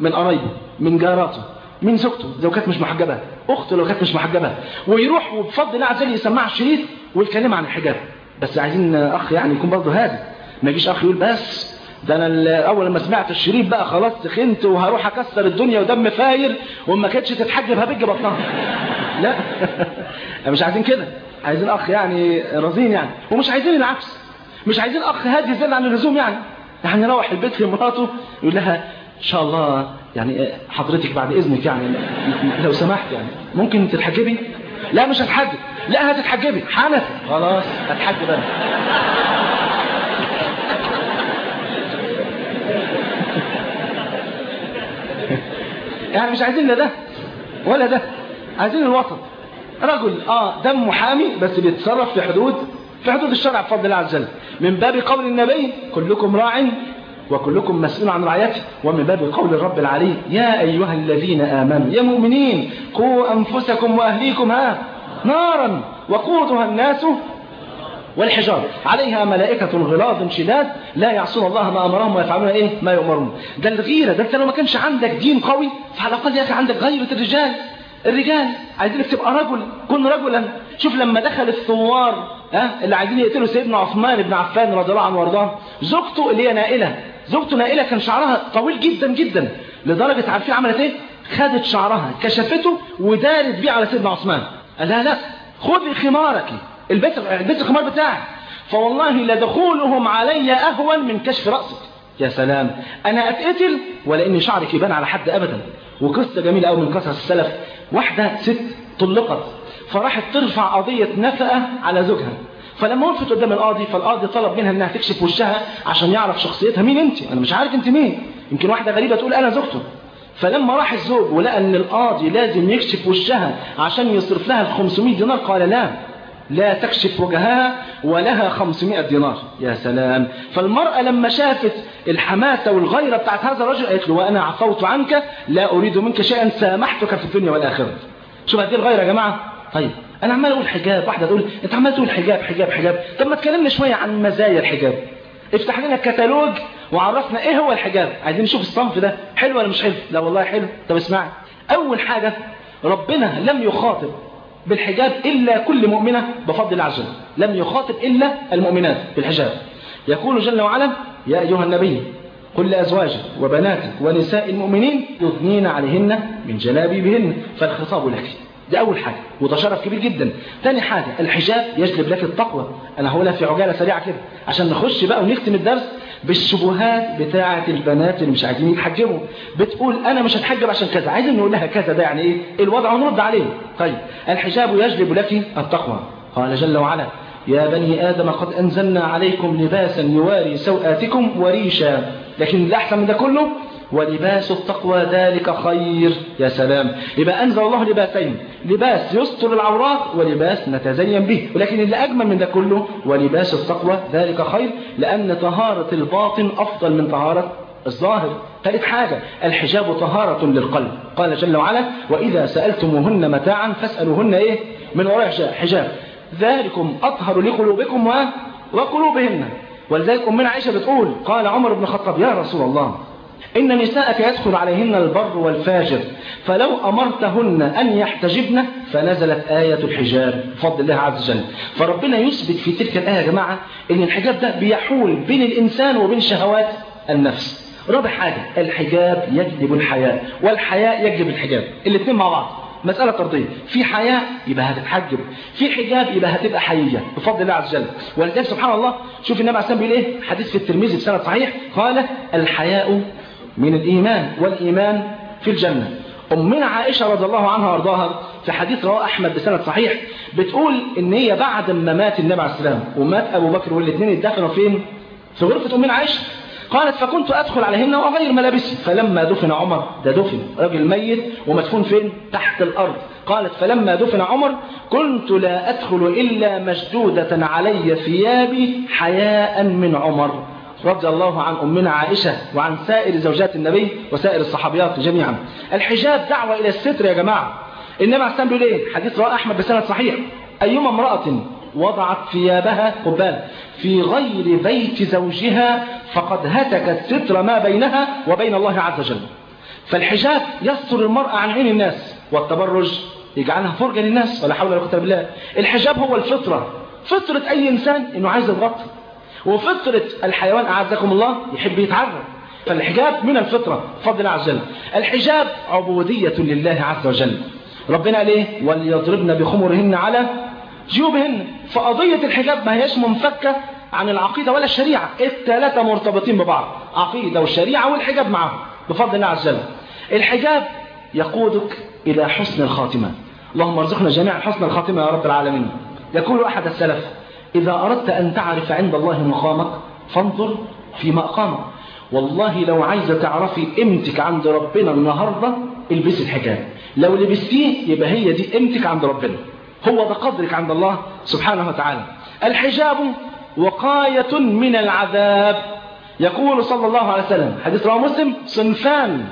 [SPEAKER 2] من قرايبه من جاراته من زوجته لو كانت مش محجبة أخته لو كانت مش محجبة ويروح وبفضل الله عز وجل يسمعها الشريط ويكلمها عن الحجاب. بس عايزين أخ يعني يكون برضه هادي ما يجيش أخ يقول بس ده أنا أول لما سمعت الشريط بقى خلاص سخنت وهروح أكسر الدنيا ودم فاير وما كانتش تتحجب هبج بطنها. لا. مش عايزين كده. عايزين أخ يعني رزين يعني. ومش عايزين العكس. مش عايزين أخ هادي زيادة عن اللزوم يعني. يعني يروح البيت في مراته يقول لها إن شاء الله يعني حضرتك بعد إذنك يعني لو سمحت يعني. ممكن تتحجبي؟ لا مش هتحجب. لا هتتحجبي. حنفي خلاص هتحجب أنا. يعني مش عايزين لا ده ولا ده عايزين الوسط رجل آه دم محامي بس بيتصرف في حدود في حدود الشرع بفضل الله عز وجل. من باب قول النبي كلكم راع وكلكم مسؤول عن رعيته. ومن باب قول الرب العلي يا أيها الذين آمنوا يا مؤمنين قوا أنفسكم وأهليكم ها نارا وقودها الناس والحجارة عليها ملائكة غلاظ شداد لا يعصون الله ما أمرهم ويفعلون إيه؟ ما يؤمرون. ده الغيرة. ده أنت لو ما كانش عندك دين قوي فعلى الأقل يا أخي عندك غيرة الرجال. الرجال عايزينك تبقى رجل كن رجلا. شوف لما دخل الثوار ها اللي عايزين يقتلوا سيدنا عثمان بن عفان رضي الله عنه وارضاه زوجته اللي هي نائلة. زوجته نائلة كان شعرها طويل جدا جدا لدرجة عارفين عملت إيه؟ خدت شعرها كشفته ودارت بيه على سيدنا عثمان. قال لها لا خذي خمارك. البس البس الخمار بتاعك. فوالله لدخولهم علي أهون من كشف رأسك. يا سلام. أنا أتقتل ولا ان شعرك يبان على حد ابدا. وقصة جميلة قوي من قصص السلف. واحدة ست طلقت. فراحت ترفع قضية نفقة على زوجها. فلما وقفت قدام القاضي فالقاضي طلب منها إنها تكشف وشها عشان يعرف شخصيتها. مين أنت؟ أنا مش عارف أنت مين. يمكن واحدة غريبة تقول أنا زوجته. فلما راح الزوج ولقى إن القاضي لازم يكشف وشها عشان يصرف لها ال 500 دينار قال لا. لا تكشف وجهها ولها 500 دينار. يا سلام. فالمرأة لما شافت الحماسة والغيرة بتاعت هذا الرجل قالت له وأنا عفوت عنك لا أريد منك شيئا سامحتك في الدنيا والآخرة. شوف هذه الغيرة يا جماعة. طيب أنا عمال أقول حجاب واحدة تقول أنت عمال تقول حجاب حجاب حجاب. طب ما تكلمنا شوية عن مزايا الحجاب. افتح لنا كتالوج وعرفنا إيه هو الحجاب. عايزين نشوف الصنف ده حلو ولا مش حلو؟ لا والله حلو. طب اسمعي. أول حاجة ربنا لم يخاطب بالحجاب إلا كل مؤمنة بفضل الله عز وجل. لم يخاطب إلا المؤمنات بالحجاب. يقول جل وعلا يا أيها النبي قل لأزواجك وبناتك ونساء المؤمنين يضنين عليهن من جلابيبهن فالخطاب لك. دي أول حاجة وده شرف كبير جدا. تاني حاجة الحجاب يجلب لك التقوى. أنا هقولها في عجالة سريعة كده عشان نخش بقى ونختم الدرس. بالشبهات بتاعة البنات اللي مش عايزين يتحجبوا. بتقول أنا مش هتحجب عشان كذا عايزين نقول لها كذا ده يعني إيه؟ الوضع ونرد عليه طيب الحجاب يجلب لك التقوى. قال جل وعلا يا بني آدم قد أنزلنا عليكم لباسا يواري سوآتكم وريشا. لكن الأحسن من ده كله ولباس التقوى ذلك خير. يا سلام. يبقى أنزل الله لباسين. لباس يستر العورات ولباس نتزين به. ولكن اللي أجمل من ده كله ولباس التقوى ذلك خير لأن طهارة الباطن أفضل من طهارة الظاهر. ثالث حاجة الحجاب طهارة للقلب. قال جل وعلا وإذا سألتموهن متاعا فاسألوهن إيه؟ من وراء حجاب. ذلكم أطهر لقلوبكم. وقلوبهن. ولذلك أمنا عائشة بتقول قال عمر بن الخطاب يا رسول الله إن نساءك يدخل عليهن البر والفاجر. فلو أمرتهن أن يحتجبن فنزلت آية الحجاب. بفضل الله عز وجل. فربنا يثبت في تلك الآية يا جماعة إن الحجاب ده بيحول بين الإنسان وبين شهوات النفس. رابع حاجة الحجاب يجلب الحياء والحياء يجلب الحجاب. الاثنين مع بعض. مسألة طردية. في حياء يبقى هتتحجب. في حجاب يبقى هتبقى حيية بفضل الله عز وجل. ولذلك سبحان الله شوف النبي عليه الصلاة والسلام بيقول إيه؟ حديث في الترمذي بسند صحيح. قال الحياء من الإيمان والإيمان في الجنة. أمنا عائشة رضي الله عنها وأرضاها في حديث رواه أحمد بسند صحيح بتقول إن هي بعد ما مات النبي عليه السلام ومات أبو بكر والاثنين اتدفنوا فين؟ في غرفة أمنا عائشة. قالت فكنت أدخل عليهن وأغير ملابسي. فلما دفن عمر ده دفن راجل ميت ومدفون فين؟ تحت الأرض. قالت فلما دفن عمر كنت لا أدخل إلا مشدودة علي ثيابي حياء من عمر. رضي الله عن أمنا عائشة وعن سائر زوجات النبي وسائر الصحابيات جميعا. الحجاب دعوة إلى الستر يا جماعة. عليه السلام بيقول إيه؟ حديث رواه أحمد بسند صحيح. أيما امرأة وضعت ثيابها قبال في غير بيت زوجها فقد هتكت ستر ما بينها وبين الله عز وجل. فالحجاب يستر المرأة عن عين الناس والتبرج يجعلها فرجة للناس ولا حول ولا قوة بالله. الحجاب هو الفطرة. فطرة أي إنسان إنه عايز يتغطى وفطرة الحيوان أعزكم الله يحب يتعرض. فالحجاب من الفطرة فضل الله عز وجل. الحجاب عبودية لله عز وجل. ربنا قال إيه وليضربن بخمرهن على جيوبهن. فقضية الحجاب ما هيش منفكة عن العقيدة ولا الشريعة. الثلاثة مرتبطين ببعض عقيدة والشريعة والحجاب معهم بفضل الله عز وجل. الحجاب يقودك إلى حسن الخاتمة. اللهم ارزقنا جميعا حسن الخاتمة يا رب العالمين. يقول أحد السلف إذا أردت أن تعرف عند الله مقامك فانظر في مقامك. والله لو عايزة تعرفي قيمتك عند ربنا النهاردة البسي الحجاب. لو لبستيه يبقى هي دي قيمتك عند ربنا. هو ده قدرك عند الله سبحانه وتعالى. الحجاب وقاية من العذاب. يقول صلى الله عليه وسلم حديث رواه مسلم صنفان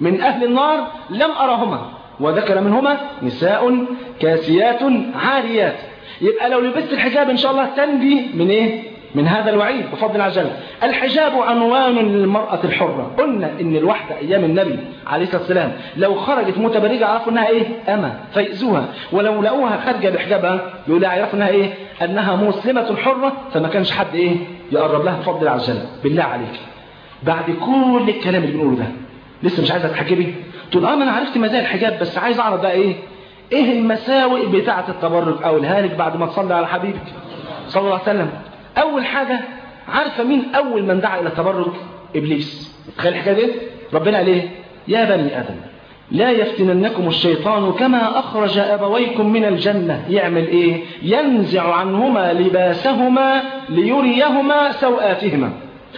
[SPEAKER 2] من أهل النار لم أرهما وذكر منهما نساء كاسيات عاريات. يبقى لو لبست الحجاب إن شاء الله تنبي من إيه؟ من هذا الوعيد بفضل الله عز الحجاب عنوان للمرأة الحرة. قلنا إن الواحدة أيام النبي عليه الصلاة والسلام لو خرجت متبرجة عرفوا إنها إيه؟ أما فيأذوها ولو لقوها خارجة بحجابها يقولوا يعرفوا إنها إيه؟ أنها مسلمة حرة فما كانش حد إيه؟ يقرب لها بفضل الله عز بالله عليك. بعد كل الكلام اللي بنقوله ده لسه مش عايزة تحجبي؟ تقول آه ما أنا عرفت مزايا الحجاب بس عايز أعرف بقى إيه؟ إيه المساوئ بتاعة التبرج؟ أو الهالك بعد ما تصلي على حبيبك صلى الله عليه وسلم. أول حاجة عارفة مين أول من دعا إلى التبرج؟ إبليس. تخيل الحكاية دي؟ ربنا قال إيه؟ يا بني آدم لا يفتننكم الشيطان كما أخرج أبويكم من الجنة. يعمل إيه؟ ينزع عنهما لباسهما ليريهما سوآتهما.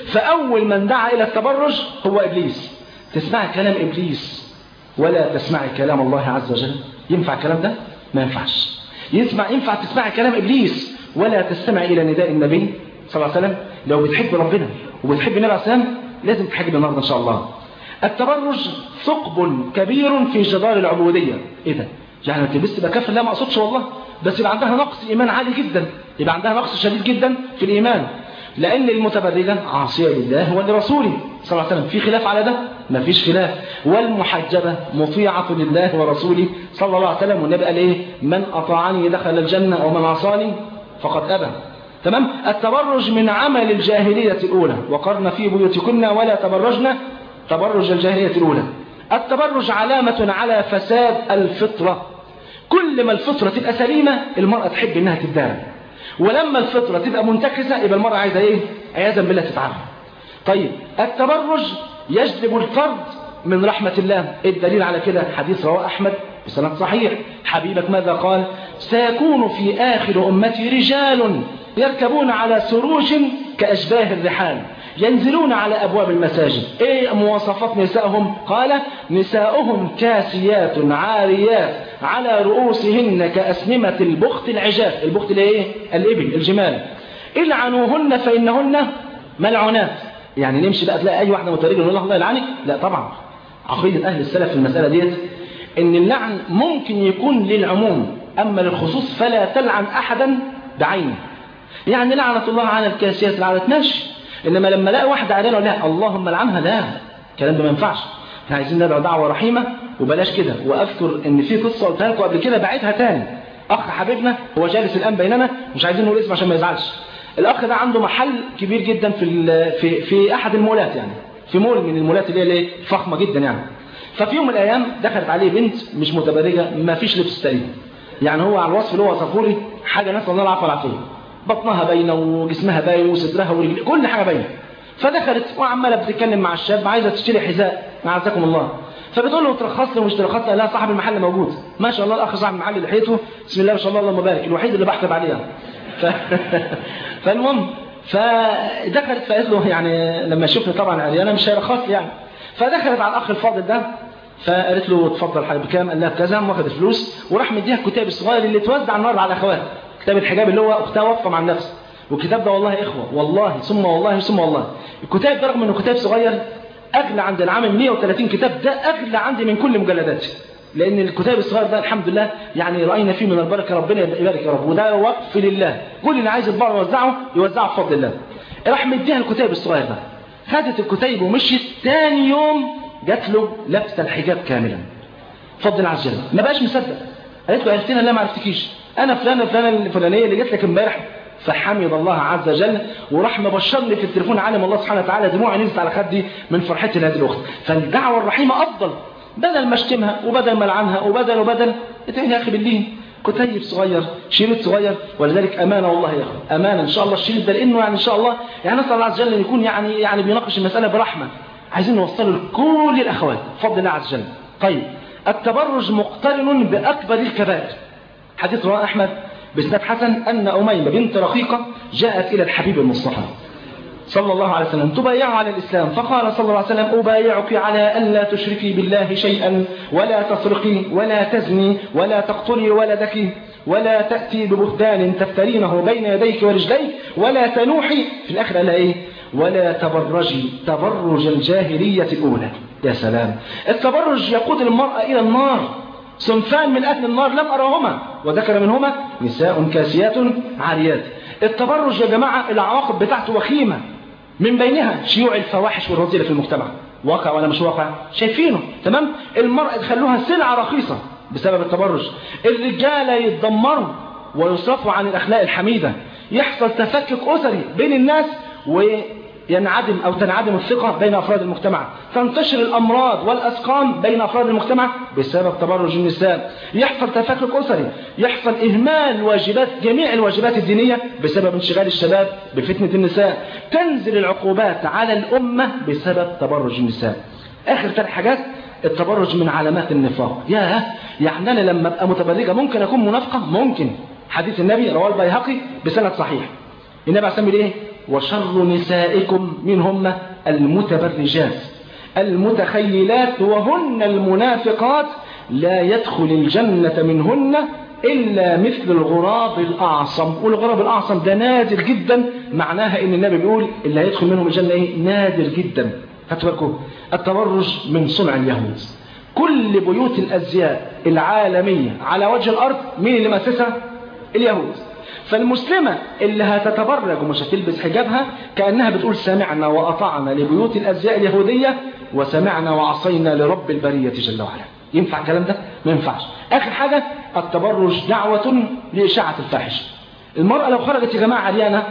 [SPEAKER 2] فأول من دعا إلى التبرج هو إبليس. تسمعي كلام إبليس؟ ولا تسمعي كلام الله عز وجل. ينفع الكلام ده؟ ما ينفعش. يسمع ينفع تسمعي كلام إبليس ولا تستمع إلى نداء النبي صلى الله عليه وسلم؟ لو بتحب ربنا وبتحب النبي عليه والسلام لازم تحجب النهارده إن شاء الله. التبرج ثقب كبير في جدار العبودية. إيه ده؟ يعني ما تلبس تبقى لا ما أقصدش والله. بس يبقى عندها نقص إيمان عالي جدا. يبقى عندها نقص شديد جدا في الإيمان. لأن المتبرجة عاصية لله ولرسوله صلى الله عليه وسلم. في خلاف على ده؟ ما فيش خلاف. والمحجبة مطيعة لله ورسوله صلى الله عليه وسلم والنبي قال إيه؟ من أطاعني دخل الجنة ومن عصاني فقد أبى. تمام؟ التبرج من عمل الجاهلية الأولى. وقرن في بيوتكن ولا تبرجن تبرج الجاهلية الأولى. التبرج علامة على فساد الفطرة. كل ما الفطرة تبقى سليمة المرأة تحب إنها تتدارى ولما الفطرة تبقى منتكسة يبقى المرأة عايزة إيه؟ عياذا بالله تتعرف. طيب التبرج يجلب الفرد من رحمة الله. الدليل على كده؟ حديث رواه أحمد بسند صحيح. حبيبك ماذا قال؟ سيكون في آخر أمتي رجال يركبون على سروج كأشباه الرحال ينزلون على أبواب المساجد. إيه مواصفات نسائهم؟ قال نساؤهم كاسيات عاريات على رؤوسهن كأسنمة البخت العجاف. البخت اللي إيه الإبل الجمال. إلعنوهن فإنهن ملعونات. يعني نمشي بقى تلاقي أي واحدة مترجة نقول الله يلعنك؟ لا طبعا. عقيدة أهل السلف في المسألة ديت إن اللعن ممكن يكون للعموم أما للخصوص فلا تلعن أحدا بعينه. يعني لعنة الله على الكاسيات لعنة ماشي إنما لما لاقي واحدة عريانة لا اللهم لعنها لا الكلام ده ما ينفعش. إحنا عايزين ندعو دعوة رحيمة وبلاش كده. وأذكر إن في قصة قلتها لكم قبل كده بعيدها تاني. أخ حبيبنا هو جالس الآن بيننا مش عايزين نقول اسمه عشان ما يزعلش. الأخ ده عنده محل كبير جدا في في في أحد المولات يعني. في مول من المولات اللي هي فخمة جدا يعني. ففي يوم من الأيام دخلت عليه بنت مش متبرجة ما فيش لبس تقريبا يعني هو على الوصف اللي هو وصفه لي حاجة نسأل الله العفو والعافية بطنها باينة وجسمها باين وصدرها ورجل كل حاجة باينة. فدخلت وعمالة بتتكلم مع الشاب عايزة تشتري حذاء عزكم الله. فبتقول له ترخص لي ومش ترخص لي صاحب المحل موجود. ما شاء الله الأخ صاحب المحل لحيته. بسم الله ما شاء الله اللهم بارك الوحيد اللي بحسب عليها ف... فالمهم فدخلت فقالت له يعني لما شفني طبعا عريانه مش هيرخص يعني. فدخلت على الأخ الفاضل ده فقالت له اتفضل حاجة بكام؟ قال لها بكذا واخد الفلوس وراح مديها الكتاب الصغير اللي اتوزع النهارده على الاخوات كتاب الحجاب اللي هو أختها واقفة مع النفس. والكتاب ده والله إخوة والله ثم والله ثم والله. الكتاب ده رغم إنه كتاب صغير أغلى عند العام 130 كتاب ده أغلى عندي من كل مجلداتي. لأن الكتاب الصغير ده الحمد لله يعني رأينا فيه من البركة ربنا يبارك يا رب. وده وقف لله. كل اللي عايز يطبعه يوزعه يوزعه بفضل الله. راح مديها الكتاب الصغير ده. خدت الكتيب ومشيت. ثاني يوم جات له لابسة الحجاب كاملا فضل عز وجل. ما بقاش مصدق. قالت له عرفتنا لا ما عرفتكيش. أنا فلانة فلانة الفلانية اللي جت لك امبارح. فحمد الله عز وجل. وراح مبشرني في التليفون عالم الله سبحانه وتعالى. دموعي نزلت على خدي من فرحتي لهذه الأخت. فالدعوة الرحيمة أفضل. بدل ما اشتمها وبدل ما العنها وبدل وبدل اتقي يا أخي بالله كتيب صغير شريط صغير ولذلك أمانة والله يا أخي أمانة إن شاء الله الشريط ده لأنه يعني إن شاء الله يعني نسأل الله عز وجل يكون يعني يعني بيناقش المسألة برحمة. عايزين نوصله لكل الأخوات بفضل الله عز وجل. طيب التبرج مقترن بأكبر الكبائر. حديث رواه أحمد بسند حسن أن أميمة بنت رقيقة جاءت إلى الحبيب المصطفى. صلى الله عليه وسلم تبايعه على الإسلام. فقال صلى الله عليه وسلم أبايعك على ألا تشركي بالله شيئا ولا تسرقي ولا تزني ولا تقتلي ولدك ولا تأتي ببهتان تفترينه بين يديك ورجليك ولا تنوحي. في الآخر قال إيه؟ ولا تبرجي تبرج الجاهلية الأولى. يا سلام. التبرج يقود المرأة إلى النار. صنفان من أهل النار لم أراهما وذكر منهما نساء كاسيات عاريات. التبرج يا جماعة العواقب بتاعته وخيمة. من بينها شيوع الفواحش والرذيلة في المجتمع. واقع ولا مش واقع؟ شايفينه تمام؟ المرأة تخلوها سلعة رخيصة بسبب التبرج. الرجال يتدمروا ويصرفوا عن الأخلاق الحميدة. يحصل تفكك أسري بين الناس ينعدم أو تنعدم الثقة بين أفراد المجتمع. تنتشر الأمراض والأسقام بين أفراد المجتمع بسبب تبرج النساء. يحصل تفكك أسري. يحصل إهمال واجبات جميع الواجبات الدينية بسبب انشغال الشباب بفتنة النساء. تنزل العقوبات على الأمة بسبب تبرج النساء. آخر ثلاث حاجات التبرج من علامات النفاق. ياه! يعني أنا لما أبقى متبرجة ممكن أكون منافقة؟ ممكن. حديث النبي رواه البيهقي بسند صحيح. النبي عليه الصلاة إيه؟ وشر نسائكم منهم المتبرجات المتخيلات وهن المنافقات لا يدخل الجنة منهن إلا مثل الغراب الأعصم. والغراب الأعصم ده نادر جدا معناها إن النبي بيقول اللي هيدخل منهم الجنة إيه؟ نادر جدا. هتفرقوا التبرج من صنع اليهود. كل بيوت الأزياء العالمية على وجه الأرض مين اللي مؤسسها اليهود. فالمسلمة اللي هتتبرج ومش هتلبس حجابها كأنها بتقول سمعنا وأطعنا لبيوت الأزياء اليهودية وسمعنا وعصينا لرب البرية جل وعلا. ينفع الكلام ده؟ ما ينفعش. آخر حاجة التبرج دعوة لإشاعة الفاحشة. المرأة لو خرجت يا جماعة عريانة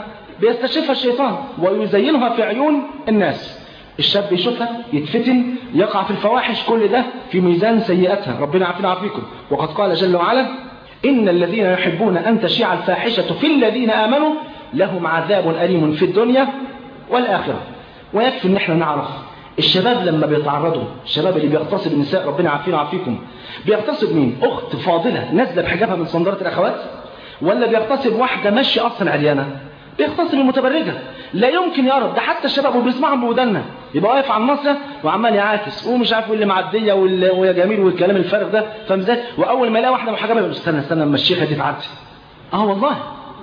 [SPEAKER 2] بيستشفها الشيطان ويزينها في عيون الناس. الشاب يشوفها يتفتن يقع في الفواحش كل ده في ميزان سيئاتها. ربنا عافينا عافيكم وقد قال جل وعلا إن الذين يحبون أن تشيع الفاحشة في الذين آمنوا لهم عذاب أليم في الدنيا والآخرة. ويكفي إن إحنا نعرف الشباب لما بيتعرضوا الشباب اللي بيغتصب النساء ربنا عافينا وعافيكم بيغتصب مين؟ أخت فاضلة نازلة بحجابها من صندره الأخوات؟ ولا بيغتصب واحدة ماشية أصلا عريانة؟ بيغتصب المتبرجة. لا يمكن يقرب ده حتى الشباب وبيسمعهم بودنا يبقى واقف على الناصيه وعمال يعاكس ومش عارف اللي معديه واللي ويا جميل والكلام الفارغ ده. فاهم إزاي؟ وأول ما يلاقي واحدة محجبة يقول استنى استنى أما الشيخة دي تعدي. آه والله.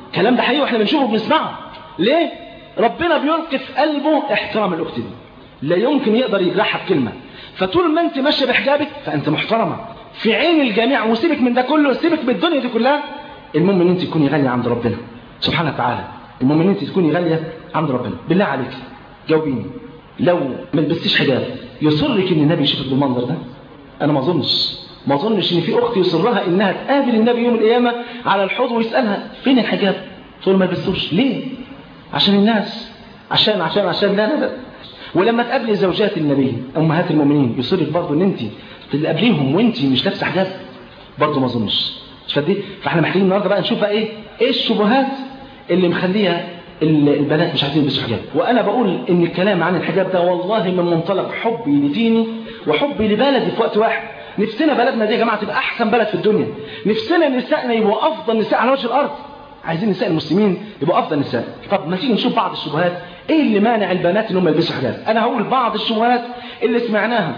[SPEAKER 2] الكلام ده حقيقي وإحنا بنشوفه وبنسمعه. ليه؟ ربنا بيلقي في قلبه احترام الأخت دي. لا يمكن يقدر يجرحها بكلمه فطول ما أنت ماشية بحجابك فأنت محترمة. في عين الجميع وسيبك من ده كله سيبك من الدنيا دي كلها المهم إن أنت تكوني غاليه عند ربنا. سبحانه وتعالى. المهم ان انت تكوني غالية عند ربنا. بالله عليك جاوبيني. لو ما لبستيش حجاب يصرك إن النبي يشوفك بالمنظر ده؟ أنا ما أظنش. ما أظنش إن في أخت يصرها إنها تقابل النبي يوم القيامة على الحوض ويسألها فين الحجاب؟ تقول ما لبستوش. ليه؟ عشان الناس. عشان عشان عشان. لا لا لا. ولما تقابلي زوجات النبي أمهات المؤمنين يصرك برضه إن انت تقابليهم وانت مش لابسة حجاب. برضه ما أظنش. فدي فإحنا محتاجين النهارده بقى نشوف بقى إيه؟ إيه الشبهات اللي مخليها البنات مش عايزين يلبسوا حجاب. وأنا بقول إن الكلام عن الحجاب ده والله من منطلق حبي لديني وحبي لبلدي في وقت واحد. نفسنا بلدنا دي يا جماعة تبقى أحسن بلد في الدنيا. نفسنا نسائنا يبقوا أفضل نساء على وجه الأرض. عايزين نساء المسلمين يبقوا أفضل نساء. طب ما تيجي نشوف بعض الشبهات. إيه اللي مانع البنات انهم يلبسوا حجاب؟ أنا هقول بعض الشبهات اللي سمعناها.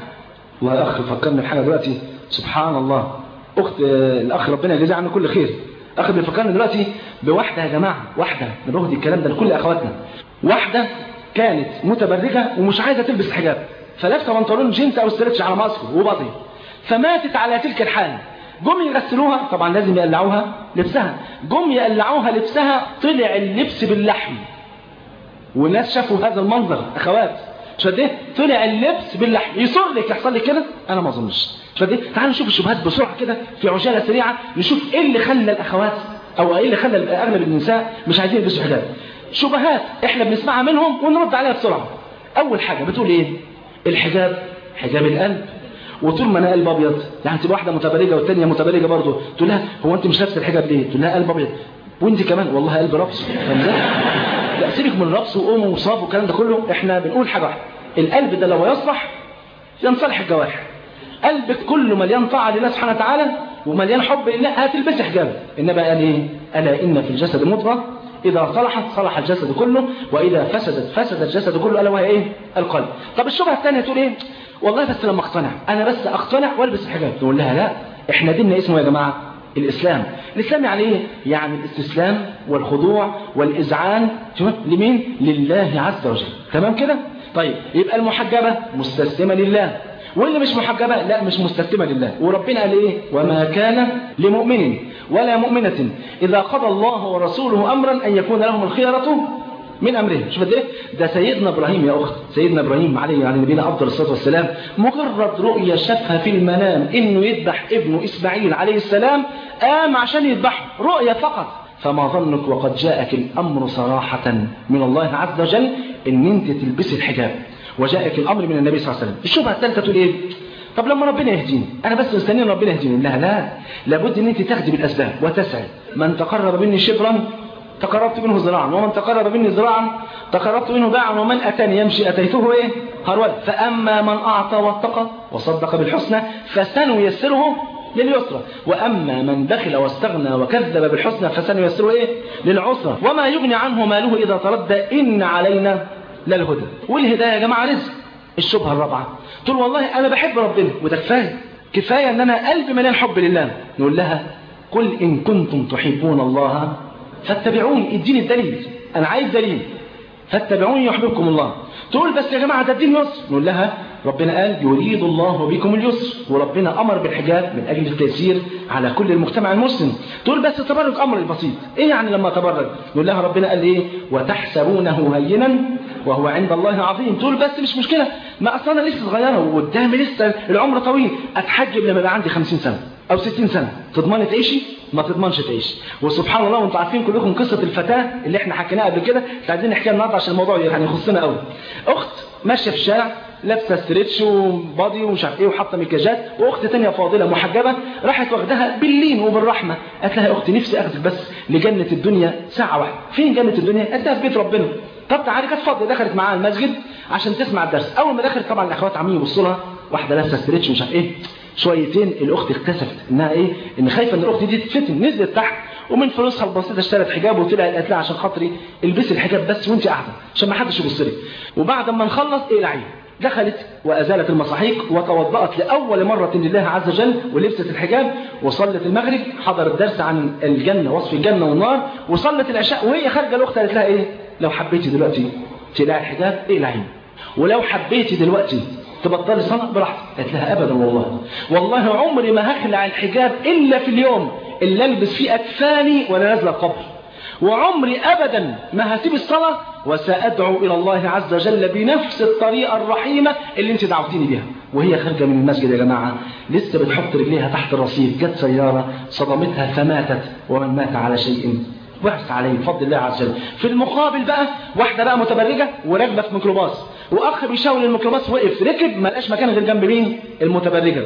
[SPEAKER 2] واخ فكرني بحاجة دلوقتي. سبحان الله. أخت الأخ ربنا يجزيه عنه كل خير. اخ بيفكرني دلوقتي بواحده يا جماعة واحدة نبهدي الكلام ده لكل أخواتنا. واحدة كانت متبرجة ومش عايزة تلبس حجاب. فلابسه بنطلون جينز أو stretch على ماسكه و body. فماتت على تلك الحال. جم يغسلوها طبعا لازم يقلعوها لبسها. جم يقلعوها لبسها طلع اللبس باللحم. والناس شافوا هذا المنظر أخوات. إيه طلع اللبس باللحم يصر لك يحصل لك كده؟ أنا ما أظنش. إيه تعالوا نشوف الشبهات بسرعة كده في عجالة سريعة نشوف إيه اللي خلى الأخوات أو إيه اللي خلى أغلب النساء مش عايزين يلبسوا حجاب. شبهات إحنا بنسمعها منهم ونرد عليها بسرعة. أول حاجة بتقول إيه؟ الحجاب حجاب القلب. وطول ما أنا قلب أبيض يعني تبقى واحدة متبرجة والثانيه متبرجة برضه تقول لها هو أنت مش لابسة الحجاب ليه؟ تقول لها قلب أبيض. وأنت كمان؟ والله قلب رقص لا سيبك من الرقص وقوم وصاب والكلام ده كله إحنا بنقول حاجة واحدة. القلب ده لو يصلح ينصلح الجوارح. قلبك كله مليان طاعة لله سبحانه وتعالى ومليان حب لله هتلبسي حجاب. إنما قال إيه؟ ألا إن في الجسد مضغة. إذا صلحت صلح الجسد كله وإذا فسدت فسد الجسد كله ألا وهي إيه؟ القلب. طب الشبهة الثانية تقول إيه؟ والله بس لما أقتنع أنا بس أقتنع وألبس الحجاب نقول لها لا إحنا ديننا اسمه يا جماعة الإسلام. الإسلام يعني إيه؟ يعني الاستسلام والخضوع والإذعان لمين؟ لله عز وجل. تمام كده؟ طيب يبقى المحجبة مستسلمة لله. واللي مش محجبة؟ لا مش مستسلمة لله. وربنا قال إيه؟ وما كان لمؤمن ولا مؤمنة إذا قضى الله ورسوله أمرا أن يكون لهم الخيرة من أمرهم شوف إيه؟ ده سيدنا إبراهيم يا أخت. سيدنا إبراهيم عليه يعني نبينا أفضل الصلاة والسلام مجرد رؤية شافها في المنام إنه يذبح ابنه إسماعيل عليه السلام قام عشان يذبحه رؤية فقط. فما ظنك وقد جاءك الأمر صراحة من الله عز وجل إن أنت تلبسي الحجاب. وجاءك الأمر من النبي صلى الله عليه وسلم. الشبهة الثالثة تقول إيه؟ طب لما ربنا يهديني أنا بس مستني ربنا يهديني. لا لا. لابد أن أنت تاخدي بالأسباب وتسعي. من تقرب مني شبرا تقربت منه ذراعا ومن تقرب مني ذراعا تقربت منه باعا. ومن أتاني يمشي أتيته إيه؟ هرولا فأما من أعطى واتقى وصدق بالحسنى فسنيسره لليسرى. وأما من بخل واستغنى وكذب بالحسنى فسنيسره إيه؟ للعسرى. وما يغني عنه ماله إذا تردى إن علينا للهدى. والهداية يا جماعة رزق. الشبهة الرابعة. تقول والله أنا بحب ربنا. وده كفاية. كفاية أن أنا قلبي مليان حب لله. نقول لها قل إن كنتم تحبون الله فاتبعوني اديني الدليل. أنا عايز دليل. فاتبعوني يحببكم الله. تقول بس يا جماعة ده الدين يسر نقول لها ربنا قال يريد الله بكم اليسر. وربنا أمر بالحجاب من أجل التيسير على كل المجتمع المسلم. تقول بس التبرج أمر البسيط. إيه يعني لما تبرج نقول لها ربنا قال إيه؟ وتحسبونه هينا وهو عند الله عظيم. تقول بس مش مشكلة. ما أصل أنا لسه صغيرة وقدامي لسه العمر طويل. أتحجب لما يبقى عندي 50 سنة. أو 60 سنة. تضمني تعيشي ما تضمنش تعيش. وسبحان الله وأنتم عارفين كلكم قصة الفتاة اللي إحنا حكيناها قبل كده. عايزين نحكيها النهارده عشان الموضوع يعني يخصنا قوي. أخت ماشية في الشارع لابسة stretch و body ومش عارف إيه وحاطة مكياجات واخت تانية فاضلة محجبة راحت واخدها باللين وبالرحمة. قالت لها يا أختي نفسي اخدك بس لجنة الدنيا ساعة واحدة. فين جنة الدنيا؟ قالت لها في بيت ربنا. طب تعالي كانت فاضيه دخلت معاها المسجد عشان تسمع الدرس. أول ما دخلت طبعا الأخوات عاملين يبصوا لها واحدة لابسة stretch ومش عارف إيه. شويتين الأخت اكتشفت إنها إيه؟ إن خايفة إن الأخت دي تتفتن نزلت تحت ومن فلوسها البسيطة اشترت حجاب وطلعت قالت لها عشان خاطري البسي الحجاب بس وانت قاعدة عشان ما حدش يبص لك. وبعد ما نخلص اقلعي دخلت وأزالت المصاحيق وتوضأت لأول مرة لله عز وجل ولبست الحجاب وصلت المغرب حضرت درس عن الجنة وصف الجنة والنار وصلت العشاء وهي خارجة الأخت قالت لها إيه؟ لو حبيتي دلوقتي تقلعي الحجاب اقلعيه ولو حبيتي دلوقتي تبطلي صلاة براحتك. قالت لها ابدا والله. والله عمري ما هخلع الحجاب إلا في اليوم اللي ألبس فيه اكفاني وأنا نازله القبر. وعمري ابدا ما هسيب الصلاة وسأدعو إلى الله عز وجل بنفس الطريقة الرحيمة اللي أنت دعوتيني بيها وهي خارجة من المسجد يا جماعة. لسه بتحط رجليها تحت الرصيف جت سيارة صدمتها فماتت ومن مات على شيء. وحس عليه بفضل الله عز وجل. في المقابل بقى واحدة بقى متبرجة وراكبة في ميكروباص. وأخ بيشاور الميكروباص وقف ركب ما لقاش مكان غير جنب مين؟ المتبرجة.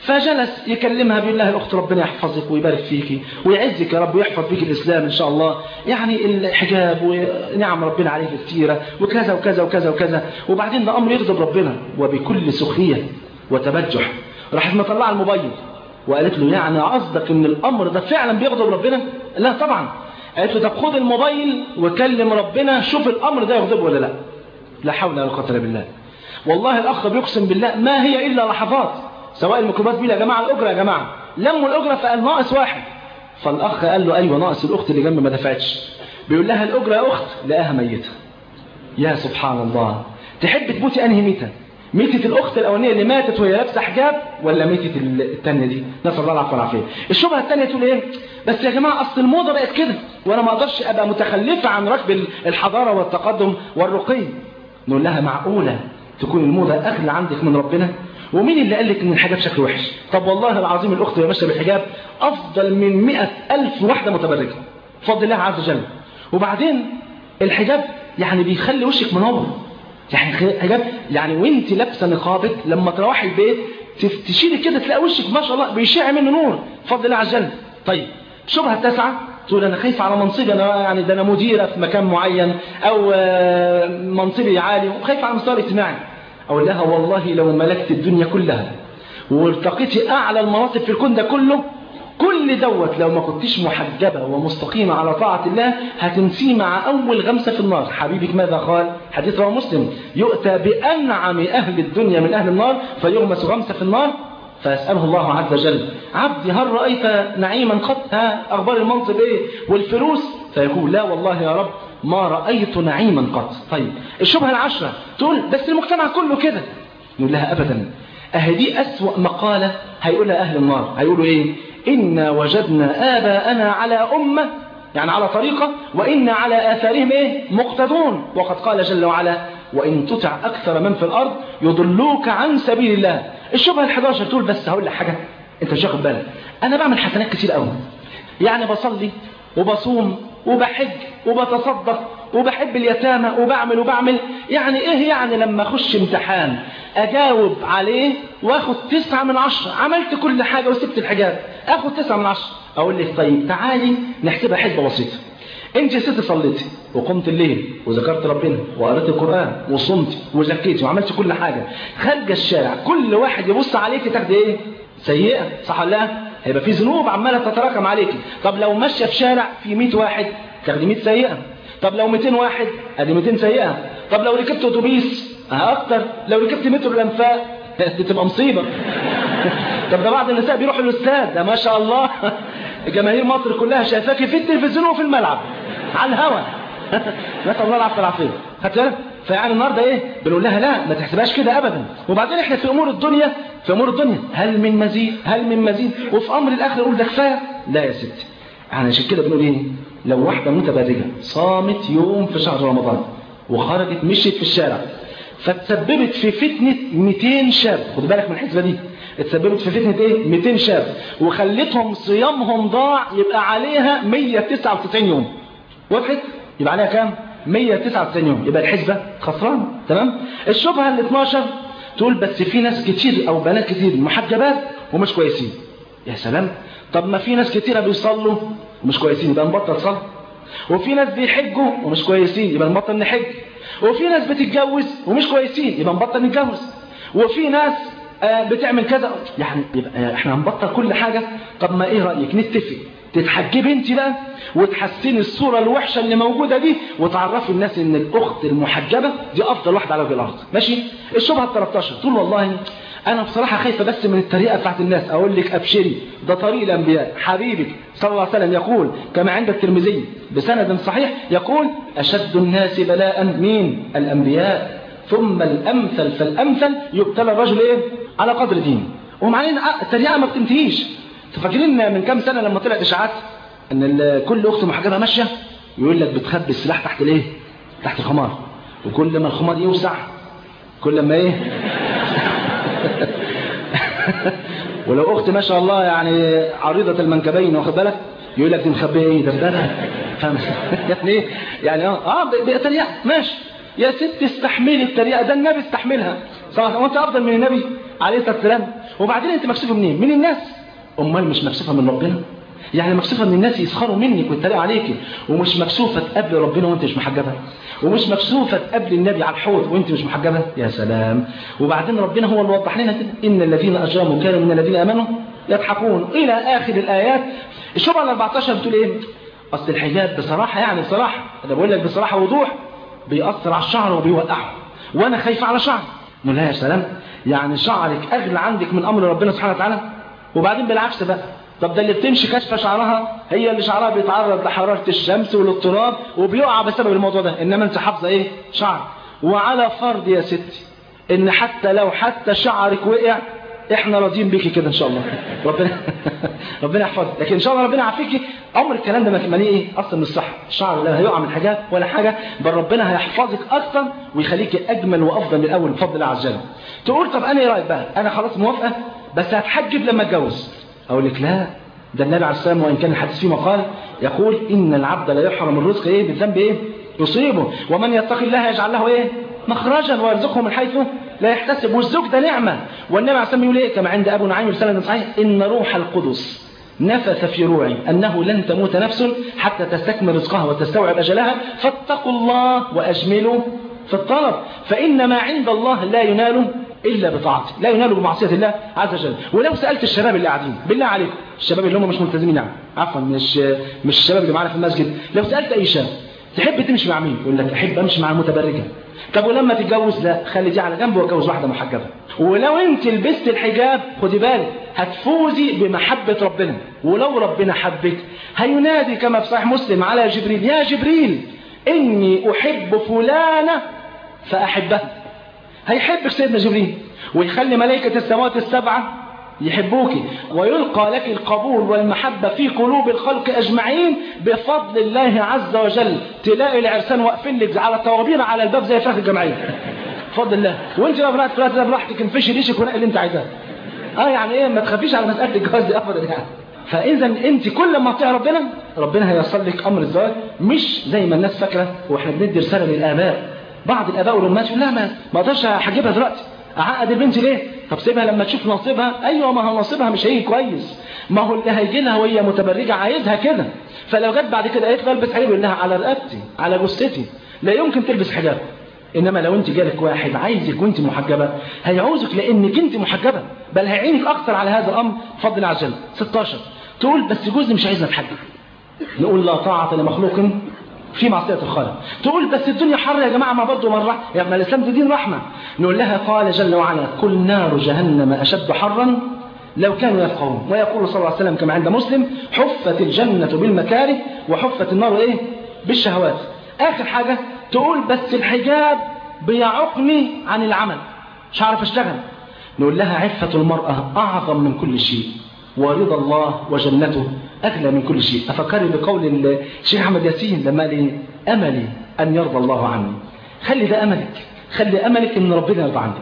[SPEAKER 2] فجلس يكلمها بيقول لها الأخت ربنا يحفظك ويبارك فيكي ويعزك يا رب ويحفظ بيك الإسلام إن شاء الله. يعني الحجاب ونعم ربنا عليك كثيره وكذا وكذا وكذا وكذا. وبعدين ده أمر يغضب ربنا وبكل سخرية وتبجح. راحت مطلعة الموبايل وقالت له يعني قصدك إن الأمر ده فعلا بيغضب ربنا؟ لا طبعا. قالت له طب خد الموبايل وكلم ربنا شوف الأمر ده يغضبه ولا لا. لا حول ولا قوة إلا بالله. والله الأخ بيقسم بالله ما هي إلا لحظات. سواء الميكروباص بيه يا جماعة الأجرة يا جماعة. لموا الاجره فقال ناقص واحد. فالأخ قال له أيوه ناقص الأخت اللي جنبي ما دفعتش. بيقول لها الأجرة يا أخت لقاها ميتة. يا سبحان الله. تحب تموتي أنهي ميتة؟ ميتة الأخت الأولانية اللي ماتت وهي لابسة حجاب ولا ميتة الثانية دي؟ نسأل الله العفو والعافية. الشبهة الثانية تقول إيه؟ بس يا جماعة أصل الموضة بقت كده. وأنا ما أقدرش أبقى متخلفة عن ركب الحضارة والتقدم والرقي. نقول لها معقولة تكون الموضة أغلى عندك من ربنا؟ ومين اللي قال لك إن الحجاب شكله وحش؟ طب والله العظيم الأخت اللي ماشيه بالحجاب أفضل من مئة ألف واحدة متبرجة بفضل الله عز وجل. وبعدين الحجاب يعني بيخلي وشك منور. يعني حجاب يعني وأنت لابسة نقابك لما تروحي البيت تشيلي كده تلاقي وشك ما شاء الله بيشع منه نور بفضل الله عز وجل. طيب الشبهه التاسعه تقول أنا خايفه على منصبي أنا يعني ده أنا مديرة في مكان معين أو منصبي عالي وخايفه على المستوى الاجتماعي. أقول لها والله لو ملكت الدنيا كلها والتقيتي أعلى المناصب في الكون ده كله كل دوت لو ما كنتش محجبة ومستقيمة على طاعة الله هتنسيه مع أول غمسة في النار. حبيبك ماذا قال؟ حديث رواه مسلم. يؤتى بأنعم أهل الدنيا من أهل النار فيغمس غمسة في النار فيسأله الله عز وجل عبدي هل رأيت نعيما قط؟ ها أخبار المنصب إيه؟ والفلوس؟ فيقول لا والله يا رب ما رأيت نعيما قط. طيب الشبهة العشرة تقول بس المجتمع كله كده. نقول لها أبدا أهي دي أسوأ مقالة هيقولها أهل النار. هيقولوا إيه؟ إنا وجدنا آباءنا على أمة يعني على طريقة وإنا على آثارهم إيه؟ مقتدون. وقد قال جل وعلا وإن تطع أكثر من في الأرض يضلوك عن سبيل الله. الشبهة الحداشر تقول بس هقول لك حاجة. أنت مش واخد بالك. أنا بعمل حسنات كتير قوي. يعني بصلي وبصوم وبحج وبتصدق وبحب اليتامى وبعمل وبعمل. يعني إيه يعني لما أخش امتحان أجاوب عليه وآخد تسعة من عشرة. عملت كل حاجة وسبت الحجاب. آخد تسعة من عشرة. أقول لك طيب تعالي نحسبها حسبة بسيطة. انت يا ست صليتي وقمت الليل وذكرت ربنا وقريت القرآن وصمتي وزكيتي وعملت كل حاجة. خارجه الشارع كل واحد يبص عليك تاخدي إيه؟ سيئة صح ولا لا؟ هيبقى في ذنوب عمالة تتراكم عليك. طب لو ماشية في شارع في 100 واحد تاخدي 100 سيئة. طب لو 200 واحد أدي 200 سيئة. طب لو ركبت أتوبيس أكتر. لو ركبت مترو الأنفاق تبقى مصيبة. طب ده بعض النساء بيروحوا الاستاد ده ما شاء الله. جماهير مصر كلها شايفاكي في التلفزيون وفي الملعب. على الهوا نسأل الله العافيه والعافية. خدت بالك؟ فيعني النهارده إيه؟ بنقول لها لا ما تحسبهاش كده ابدا. وبعدين إحنا في أمور الدنيا في أمور الدنيا هل من مزيد هل من مزيد؟ وفي أمر الآخر نقول ده كفاية؟ لا يا ستي. يعني عشان كده بنقول إيه؟ لو واحدة متبرجة صامت يوم في شهر رمضان وخرجت مشيت في الشارع فتسببت في فتنة 200 شاب. خد بالك من الحسبة دي. اتسببت في فتنة إيه؟ 200 شاب. وخلتهم صيامهم ضاع يبقى عليها 199 يوم. وضحت يبقى عليها كام؟ 199 يوم. يبقى الحسبة خسران. تمام؟ الشبهة ال 12 تقول بس في ناس كتير أو بنات كتير محجبات ومش كويسين. يا سلام! طب ما في ناس كتيرة بيصلوا ومش كويسين يبقى نبطل صلاة. وفي ناس بيحجوا ومش كويسين يبقى نبطل نحج. وفي ناس بتتجوز ومش كويسين يبقى نبطل نتجوز. وفي ناس آه بتعمل كذا. يعني يبقى إحنا هنبطل كل حاجة؟ طب ما إيه رأيك؟ نتفق. تتحجبي انت بقى وتحسني الصورة الوحشة اللي موجودة دي وتعرفي الناس إن الأخت المحجبة دي أفضل واحدة على وجه الأرض. ماشي؟ الشبهة ال 13 تقول والله أنا بصراحة خايفة بس من الطريقة بتاعت الناس. أقول لك أبشري. ده طريق الأنبياء. حبيبك صلى الله عليه وسلم يقول كما عند الترمذي بسند صحيح يقول أشد الناس بلاء مين الأنبياء ثم الأمثل فالأمثل يبتلى الرجل إيه؟ على قدر دينه. ومعنى التريقة ما بتنتهيش. تفكرين من كام سنة لما طلعت إشاعات إن كل أخت محجبة ماشية يقول لك بتخبي السلاح تحت الإيه؟ تحت الخمار. وكل ما الخمار يوسع كل ما إيه؟ ولو أخت ما شاء الله يعني عريضة المنكبين واخد بالك؟ يقول لك دي مخبية إيه؟ ده فاهم؟ يعني إيه؟ يعني آه آه بتريقة ماشي. يا ست استحملي التريقة. ده النبي استحملها. صح. وأنت أفضل من النبي عليه الصلاة والسلام. وبعدين أنت مكسوفه منين؟ من الناس. أمال مش مكسوفة من ربنا؟ يعني مكسوفة من الناس يسخروا منك ويتريقوا عليك ومش مكسوفة تقابل ربنا وأنت مش محجبة. ومش مكسوفة تقابل النبي على الحوض وأنت مش محجبة. يا سلام. وبعدين ربنا هو اللي وضح لنا كده. إن الذين أجرموا كانوا من الذين آمنوا يضحكون. إلى آخر الآيات. الشبهه ال 14 بتقول إيه؟ أصل الحجاب بصراحة يعني بصراحه أنا بقول لك بصراحة وضوح. بيأثر على الشعر وبيوقعه. وأنا خايفه على شعري. نقول لها يا سلام. يعني شعرك أغلى عندك من أمر ربنا سبحانه وتعالى؟ وبعدين بالعكس بقى. طب ده اللي بتمشي كشفه شعرها هي اللي شعرها بيتعرض لحرارة الشمس والاضطراب وبيقع بسبب الموضوع ده. إنما أنت حافظة إيه؟ شعر. وعلى فرض يا ستي إن حتى لو حتى شعرك وقع إحنا راضيين بيكي كده إن شاء الله. ربنا ربنا يحفظك. لكن إن شاء الله ربنا يعافيكي. عمر الكلام ده ما إيه؟ أصلا من الصح الشعر لا هيقع من حاجات ولا حاجة بل ربنا هيحفظك أكثر ويخليك أجمل وأفضل من الأول بفضل الله عز وجل. تقول طب أنا إيه رأيك بقى؟ أنا خلاص موافقة؟ بس هتحجب لما اتجوز. أقول لك لا ده النبي عليه السلام وإن كان الحديث فيه مقال يقول إن العبد لا يحرم الرزق إيه؟ بالذنب إيه؟ يصيبه. ومن يتقي الله يجعل له إيه؟ مخرجا ويرزقه من حيث لا يحتسب. والزوج ده نعمة. والنبي عليه الصلاة يقول إيه؟ كما عند أبو نعيم رسالة صحيح إن روح القدس نفث في روعي أنه لن تموت نفس حتى تستكمل رزقها وتستوعب أجلها. فاتقوا الله وأجملوا في الطلب. فإن ما عند الله لا ينال إلا بطاعته لا ينال بمعصية الله عز وجل. ولو سألت الشباب اللي قاعدين بالله عليكم الشباب اللي هم مش ملتزمين يعني عفوا مش مش الشباب اللي معانا في المسجد. لو سألت أي شاب تحب تمشي مع مين؟ يقول لك أحب أمشي مع المتبرجة. طب ولما تتجوز؟ لا. خلي دي على جنب واتجوز واحدة محجبة. ولو أنت لبست الحجاب خدي بالك هتفوزي بمحبة ربنا. ولو ربنا حبك هينادي كما في صحيح مسلم على جبريل يا جبريل إني أحب فلانة فأحبها. هيحبك سيدنا جبريل ويخلي ملائكة السماوات السبعة يحبوك ويلقى لك القبول والمحبة في قلوب الخلق أجمعين بفضل الله عز وجل. تلاقي العرسان واقفين لك على الطوابير على الباب زي فراخ الجمعية. بفضل الله. وانت لو بنات فلات براحتك انفشي ريشك ونقل اللي انت عايزاه. آه يعني إيه ما تخافيش على مسألة الجواز دي ابدا يعني. فاذا أنت كل ما تطيع ربنا ربنا هيوصل لك أمر الزواج مش زي ما الناس فاكرة. وإحنا بندي رسالة للآباء. بعض الآباء والأمهات يقول لا ما ما أقدرش أحجبها دلوقتي. أعقد البنت ليه؟ طب سيبها لما تشوف نصيبها. أيوه ما هو نصيبها مش هيجي كويس. ما هو اللي هيجي لها وهي متبرجة عايزها كده. فلو جت بعد كده قالت البس حجاب يقول لها على رقبتي على جثتي. لا يمكن تلبس حجاب. إنما لو أنت جالك واحد عايزك وأنت محجبة هيعوزك لانك انت محجبة. بل هيعينك أكتر على هذا الأمر بفضل الله عز وجل. 16 تقول بس جوزي مش عايزنا نتحجب نقول لا طاعة لمخلوق في معصية الخالق. تقول بس الدنيا حر يا جماعة ما برضه مرة. يعني الإسلام ده دين رحمة. نقول لها قال جل وعلا كل نار جهنم أشد حرا لو كانوا يفقهون. ويقول صلى الله عليه وسلم كما عند مسلم حفت الجنة بالمكاره وحفت النار إيه؟ بالشهوات. آخر حاجة تقول بس الحجاب بيعقني عن العمل. مش عارف أشتغل. نقول لها عفة المرأة أعظم من كل شيء. ورضا الله وجنته. أغلى من كل شيء. أفكرني بقول الشيخ أحمد ياسين لما لي أملي أن يرضى الله عني. خلي ده أملك. خلي أملك إن ربنا يرضى عنك.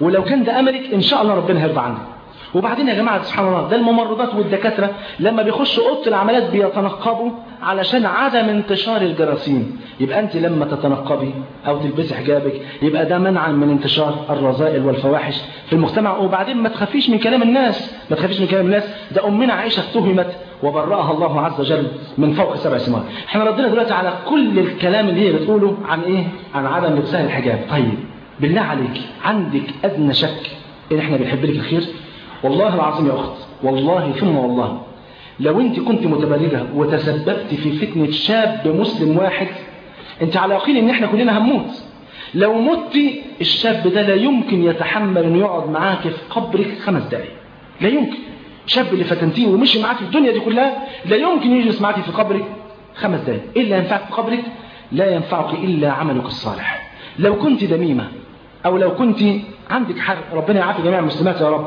[SPEAKER 2] ولو كان ده أملك إن شاء الله ربنا هيرضى عنك. وبعدين يا جماعة سبحان الله ده الممرضات والدكاترة لما بيخشوا أوضة العمليات بيتنقبوا علشان عدم انتشار الجراثيم. يبقى أنت لما تتنقبي أو تلبسي حجابك يبقى ده منعا من انتشار الرذائل والفواحش في المجتمع. وبعدين ما تخافيش من كلام الناس ما تخافيش من كلام الناس. ده أمنا عائشة اتهمت وبرأها الله عز وجل من فوق سبع سماوات. إحنا ردنا دلوقتي على كل الكلام اللي هي بتقوله عن إيه؟ عن عدم لبسها الحجاب. طيب بالله عليك عندك أدنى شك إن إحنا بنحب لك الخير؟ والله العظيم يا أخت والله ثم والله لو أنت كنت متبرجة وتسببت في فتنة شاب مسلم واحد أنت على يقين إن إحنا كلنا هنموت. لو مت الشاب ده لا يمكن يتحمل انه يقعد معاك في قبرك خمس دقايق. لا يمكن. شاب اللي فتنتيه ومشي معاك في الدنيا دي كلها لا يمكن يجلس معاك في قبرك خمس دقايق. اللي ينفعك في قبرك لا ينفعك إلا عملك الصالح. لو كنت دميمة أو لو كنت عندك حق ربنا يعافي جميع المسلمات يا رب.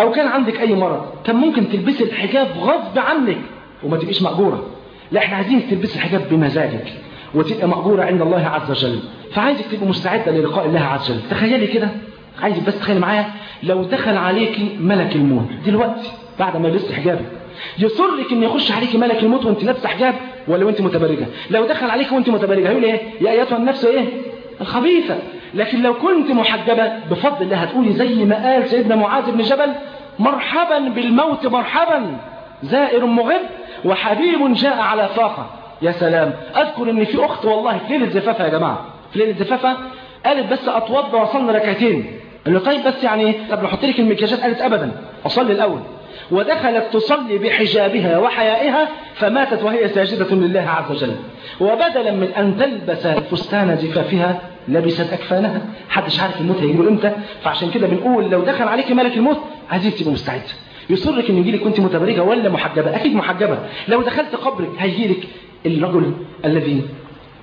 [SPEAKER 2] أو كان عندك أي مرض كان ممكن تلبسي الحجاب غصب عنك وما تبقيش مأجورة لا إحنا عايزين تلبسي الحجاب بمزاجك وتبقى مأجورة عند الله عز وجل. فعايزك تبقى مستعدة للقاء الله عز وجل. تخيلي كده. عايزك بس تخيلي معايا. لو دخل عليكي ملك الموت دلوقتي بعد ما لبست حجابك يصرك ان يخش عليكي ملك الموت وأنت لابسة حجاب ولا وأنت متبرجة؟ لو دخل عليك وأنت متبرجة هيقول إيه؟ يا أيتها النفس إيه؟ الخبيثة. لكن لو كنت محجبة بفضل الله هتقولي زي ما قال سيدنا معاذ بن جبل مرحبا بالموت مرحبا زائر مغب وحبيب جاء على فاقة يا سلام أذكر أن في أخت والله في ليلة زفافها يا جماعة في ليلة زفافها قالت بس أتوضى وصلنا ركعتين. قال له طيب بس يعني طب نحط لك المكياجات قالت أبدا أصلي الأول. ودخلت تصلي بحجابها وحيائها فماتت وهي ساجدة لله عز وجل. وبدلا من أن تلبس فستان زفافها لبست أكفانها. حدش عارف الموت هيجيله إمتى. فعشان كده بنقول لو دخل عليك ملك الموت عايزين تبقى مستعد. يصرك ان يجيلك كنت متبرجة ولا محجبة. أكيد محجبة. لو دخلت قبرك هيجيلك الرجل الذي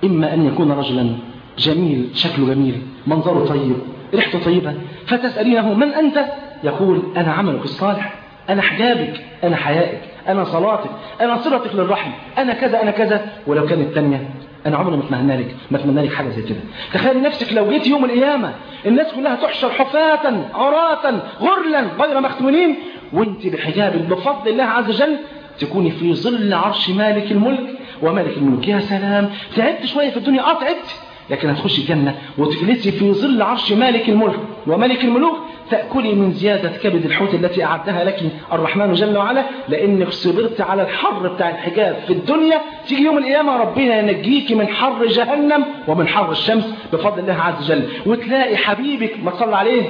[SPEAKER 2] إما أن يكون رجلا. جميل. شكله جميل. منظره طيب. ريحته طيبة. فتسألينه من أنت؟ يقول أنا عملك الصالح. أنا حجابك. أنا حيائك. أنا صلاتك. أنا صلتك للرحم. أنا كذا أنا كذا. ولو كانت الثانية أنا عمري ما أتمنى لك ما أتمنى لك حاجة زي كده. تخيل نفسك لو جيت يوم القيامة الناس كلها تحشر حفاة عراة غرلا غير مختونين وأنت بحجابك بفضل الله عز وجل تكوني في ظل عرش مالك الملك وملك الملوك يا سلام تعبت شوية في الدنيا. آه تعبت. لكن هتخشي الجنة وتجلسي في ظل عرش مالك الملك وملك الملوك تأكلي من زيادة كبد الحوت التي أعدها لك الرحمن جل وعلا لأنك صبرت على الحر بتاع الحجاب في الدنيا. تيجي يوم القيامة ربنا ينجيك من حر جهنم ومن حر الشمس بفضل الله عز وجل. وتلاقي حبيبك ما تصلى عليه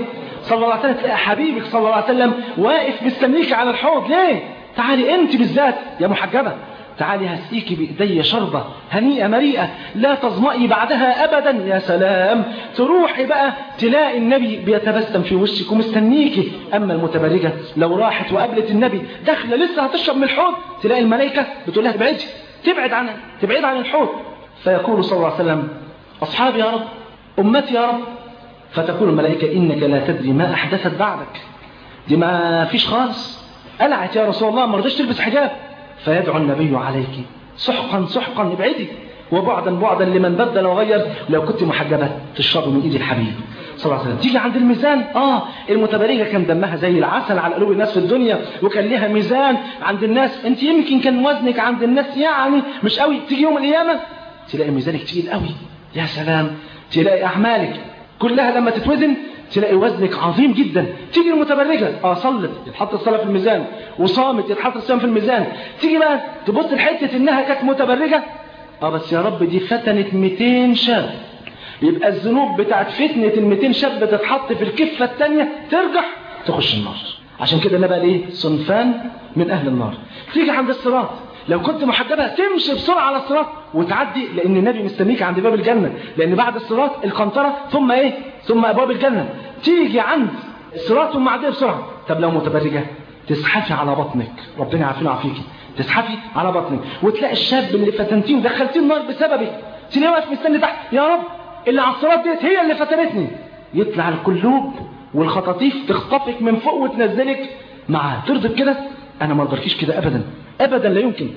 [SPEAKER 2] صلى الله عليه وسلم تلاقي حبيبك صلى الله عليه وسلم واقف مستنيك على الحوض. ليه؟ تعالي أنت بالذات يا محجبة. تعالي هسقيكي بإيدي شربة هنيئة مريئة لا تظمئي بعدها أبدا يا سلام. تروحي بقى تلاقي النبي بيتبسم في وشك ومستنيكي أما المتبرجة لو راحت وقابلت النبي داخلة لسه هتشرب من الحوض تلاقي الملائكة بتقول لها ابعدي تبعد عن تبعد عن الحوض. فيقول صلى الله عليه وسلم أصحابي يا رب أمتي يا رب. فتقول الملائكة إنك لا تدري ما أحدثت بعدك. دي ما فيش خالص. قلعت يا رسول الله ما رضيش تلبس حجاب. فيدعو النبي عليك. سحقا سحقا ابعدي. وبعدا بعدا لمن بدل وغير. لو كنت محجبة تشرب من ايد الحبيب. صلى الله عليه وسلم. تيجي عند الميزان. آه المتبرجة كان دمها زي العسل على قلوب الناس في الدنيا وكان لها ميزان عند الناس. أنت يمكن كان وزنك عند الناس يعني مش قوي. تيجي يوم القيامة تلاقي ميزانك تقيل قوي. يا سلام. تلاقي أعمالك كلها لما تتوزن تلاقي وزنك عظيم جدا. تيجي المتبرجة آه صلت يتحط الصلاة في الميزان. وصامت. يتحط الصيام في الميزان. تيجي بقى تبص لحتة إنها كانت متبرجة. آه بس يا رب دي فتنت 200 شاب. يبقى الذنوب بتاعت فتنة ال 200 شاب بتتحط في الكفة الثانية ترجع تخش النار. عشان كده نبقى إيه صنفان من أهل النار. تيجي عند الصراط. لو كنت محجبة تمشي بسرعة على الصراط وتعدي لأن النبي مستنيك عند باب الجنة. لأن بعد الصراط القنطرة ثم إيه؟ ثم أبواب الجنة. تيجي عند الصراط ثم عديه بسرعة. طب لو متبرجة تزحفي على بطنك. ربنا يعافينا ويعافيكي تزحفي على بطنك. وتلاقي الشاب اللي فتنتيه ودخلتيه النار بسببك تلاقيه واقف مستني تحت. يا رب اللي على الصراط ديت هي اللي فتنتني. يطلع القلوب والخطاطيف تخطفك من فوق وتنزلك. معاه ترضى بكده أنا ما أرضاكيش كده ابدا. ابدا لا يمكن.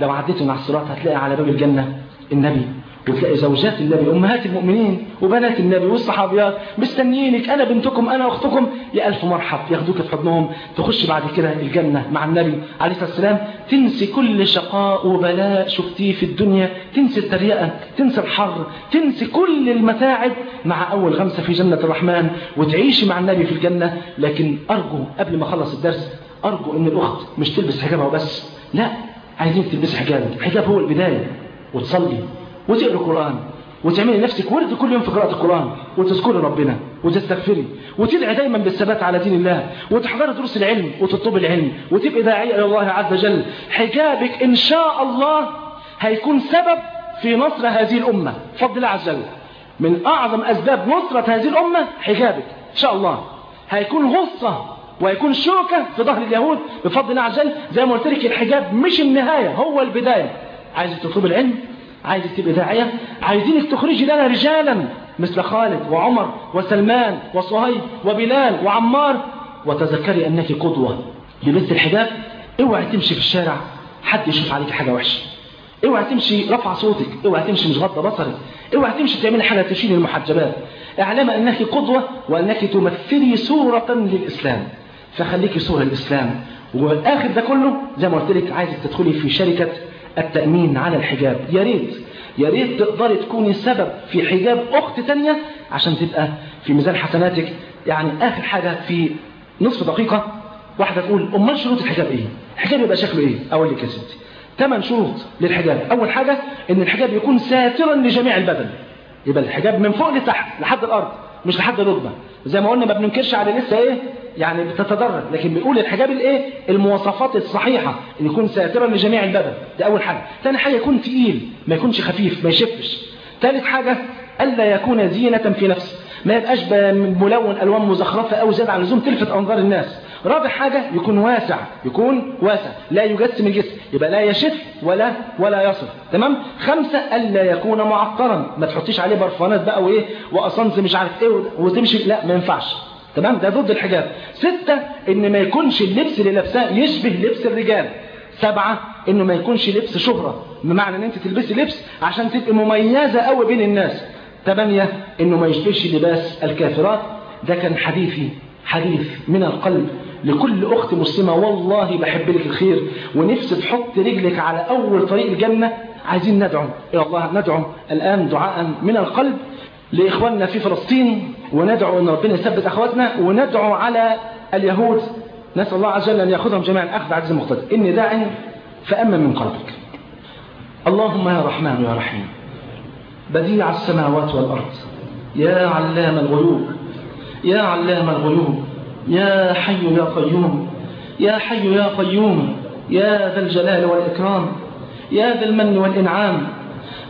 [SPEAKER 2] لو عديت من الصراط هتلاقي على باب الجنة النبي. وتلاقي زوجات النبي أمهات المؤمنين وبنات النبي والصحابيات مستنيينك أنا بنتكم أنا أختكم يا ألف مرحب ياخدوك في حضنهم تخش بعد كده الجنة مع النبي عليه الصلاة والسلام. تنسي كل شقاء وبلاء شفتيه في الدنيا تنسي التريقة تنسي الحر تنسي كل المتاعب. مع أول غمسة في جنة الرحمن وتعيشي مع النبي في الجنة. لكن أرجو قبل ما أخلص الدرس أرجو إن الأخت مش تلبس حجابها وبس لا عايزين تلبس حجاب الحجاب هو البداية وتصلي. وتقرأ القرآن وتعملي نفسك ورد كل يوم في قراءة القرآن وتذكري ربنا وتستغفري وتدعي دايما بالثبات على دين الله وتحضري دروس العلم وتطلب العلم وتبقي داعية إلى الله عز وجل. حجابك إن شاء الله هيكون سبب في نصر هذه الأمة. فضل الله عز وجل. من أعظم أسباب نصرة هذه الأمة حجابك. إن شاء الله هيكون غصة ويكون شوكة في ظهر اليهود. بفضل الله عز وجل زي ما قلت لك الحجاب مش النهاية هو البداية. عايز تطلب العلم؟ عايزك تبقى داعية عايزينك تخرجي لنا رجالا مثل خالد وعمر وسلمان وصهيب وبلال وعمار. وتذكري أنك قدوة لبس الحجاب اوعي تمشي في الشارع حد يشوف عليك حاجة وحشة. اوعي تمشي رفع صوتك اوعي تمشي مش غض بصرك. اوعي تمشي تعملي حاجة تشيل المحجبات. اعلم أنك قدوة وأنك تمثلي صورة للإسلام. فخليكي صورة للإسلام والآخر ده كله زي ما قلت لك عايزك تدخلي في شركة التأمين على الحجاب. يا ريت يا ريت تقدري تكوني سبب في حجاب أخت تانية عشان تبقى في ميزان حسناتك. يعني آخر حاجة في نصف دقيقة واحدة تقول أمال شروط الحجاب إيه؟ الحجاب يبقى شكله إيه؟ أقول لك يا ستي ثمان شروط للحجاب. أول حاجة إن الحجاب يكون ساترا لجميع البدن. يبقى الحجاب من فوق لتحت لحد الأرض. مش لحد الركبة زي ما قلنا ما بننكرش على لسه إيه؟ يعني بتتدرج. لكن بنقول الحجاب الإيه؟ المواصفات الصحيحة إن يكون ساترا لجميع البدن. ده أول حاجة. ثاني حاجة يكون تقيل ما يكونش خفيف ما يشفش. ثالث حاجة ألا يكون زينة في نفسه. ما يبقاش ملون ألوان مزخرفة أو زيادة عن اللزوم تلفت أنظار الناس. رابع حاجة يكون واسع يكون واسع. لا يجسم الجسم يبقى لا يشف ولا ولا يصف تمام؟ خمسة ألا يكون معطرا ما تحطيش عليه برفانات بقى وإيه وأصنز مش عارف إيه وتمشي. لا ما ينفعش. تمام؟ ده ضد الحجاب. ستة إن ما يكونش اللبس اللي لابساه يشبه لبس الرجال. سبعة إنه ما يكونش لبس شهرة. بمعنى إن أنت تلبسي لبس عشان تبقي مميزة قوي بين الناس. ثمانية إنه ما يشبهش لباس الكافرات. ده كان حديثي حديث من القلب. لكل أخت مسلمة والله بحب لك الخير ونفسي تحط رجلك على أول طريق الجنة. عايزين ندعو إلى الله ندعو الآن دعاء من القلب لإخواننا في فلسطين وندعو أن ربنا يثبت أخواتنا وندعو على اليهود. نسأل الله عز وجل أن يأخذهم جميعا. أخذ عزيز مقتدر إني داع فأمن من قلبك. اللهم يا رحمن يا رحيم بديع السماوات والأرض يا علام الغيوب يا علام الغيوب يا حي يا قيوم يا حي يا قيوم يا ذا الجلال والإكرام يا ذا المن والإنعام.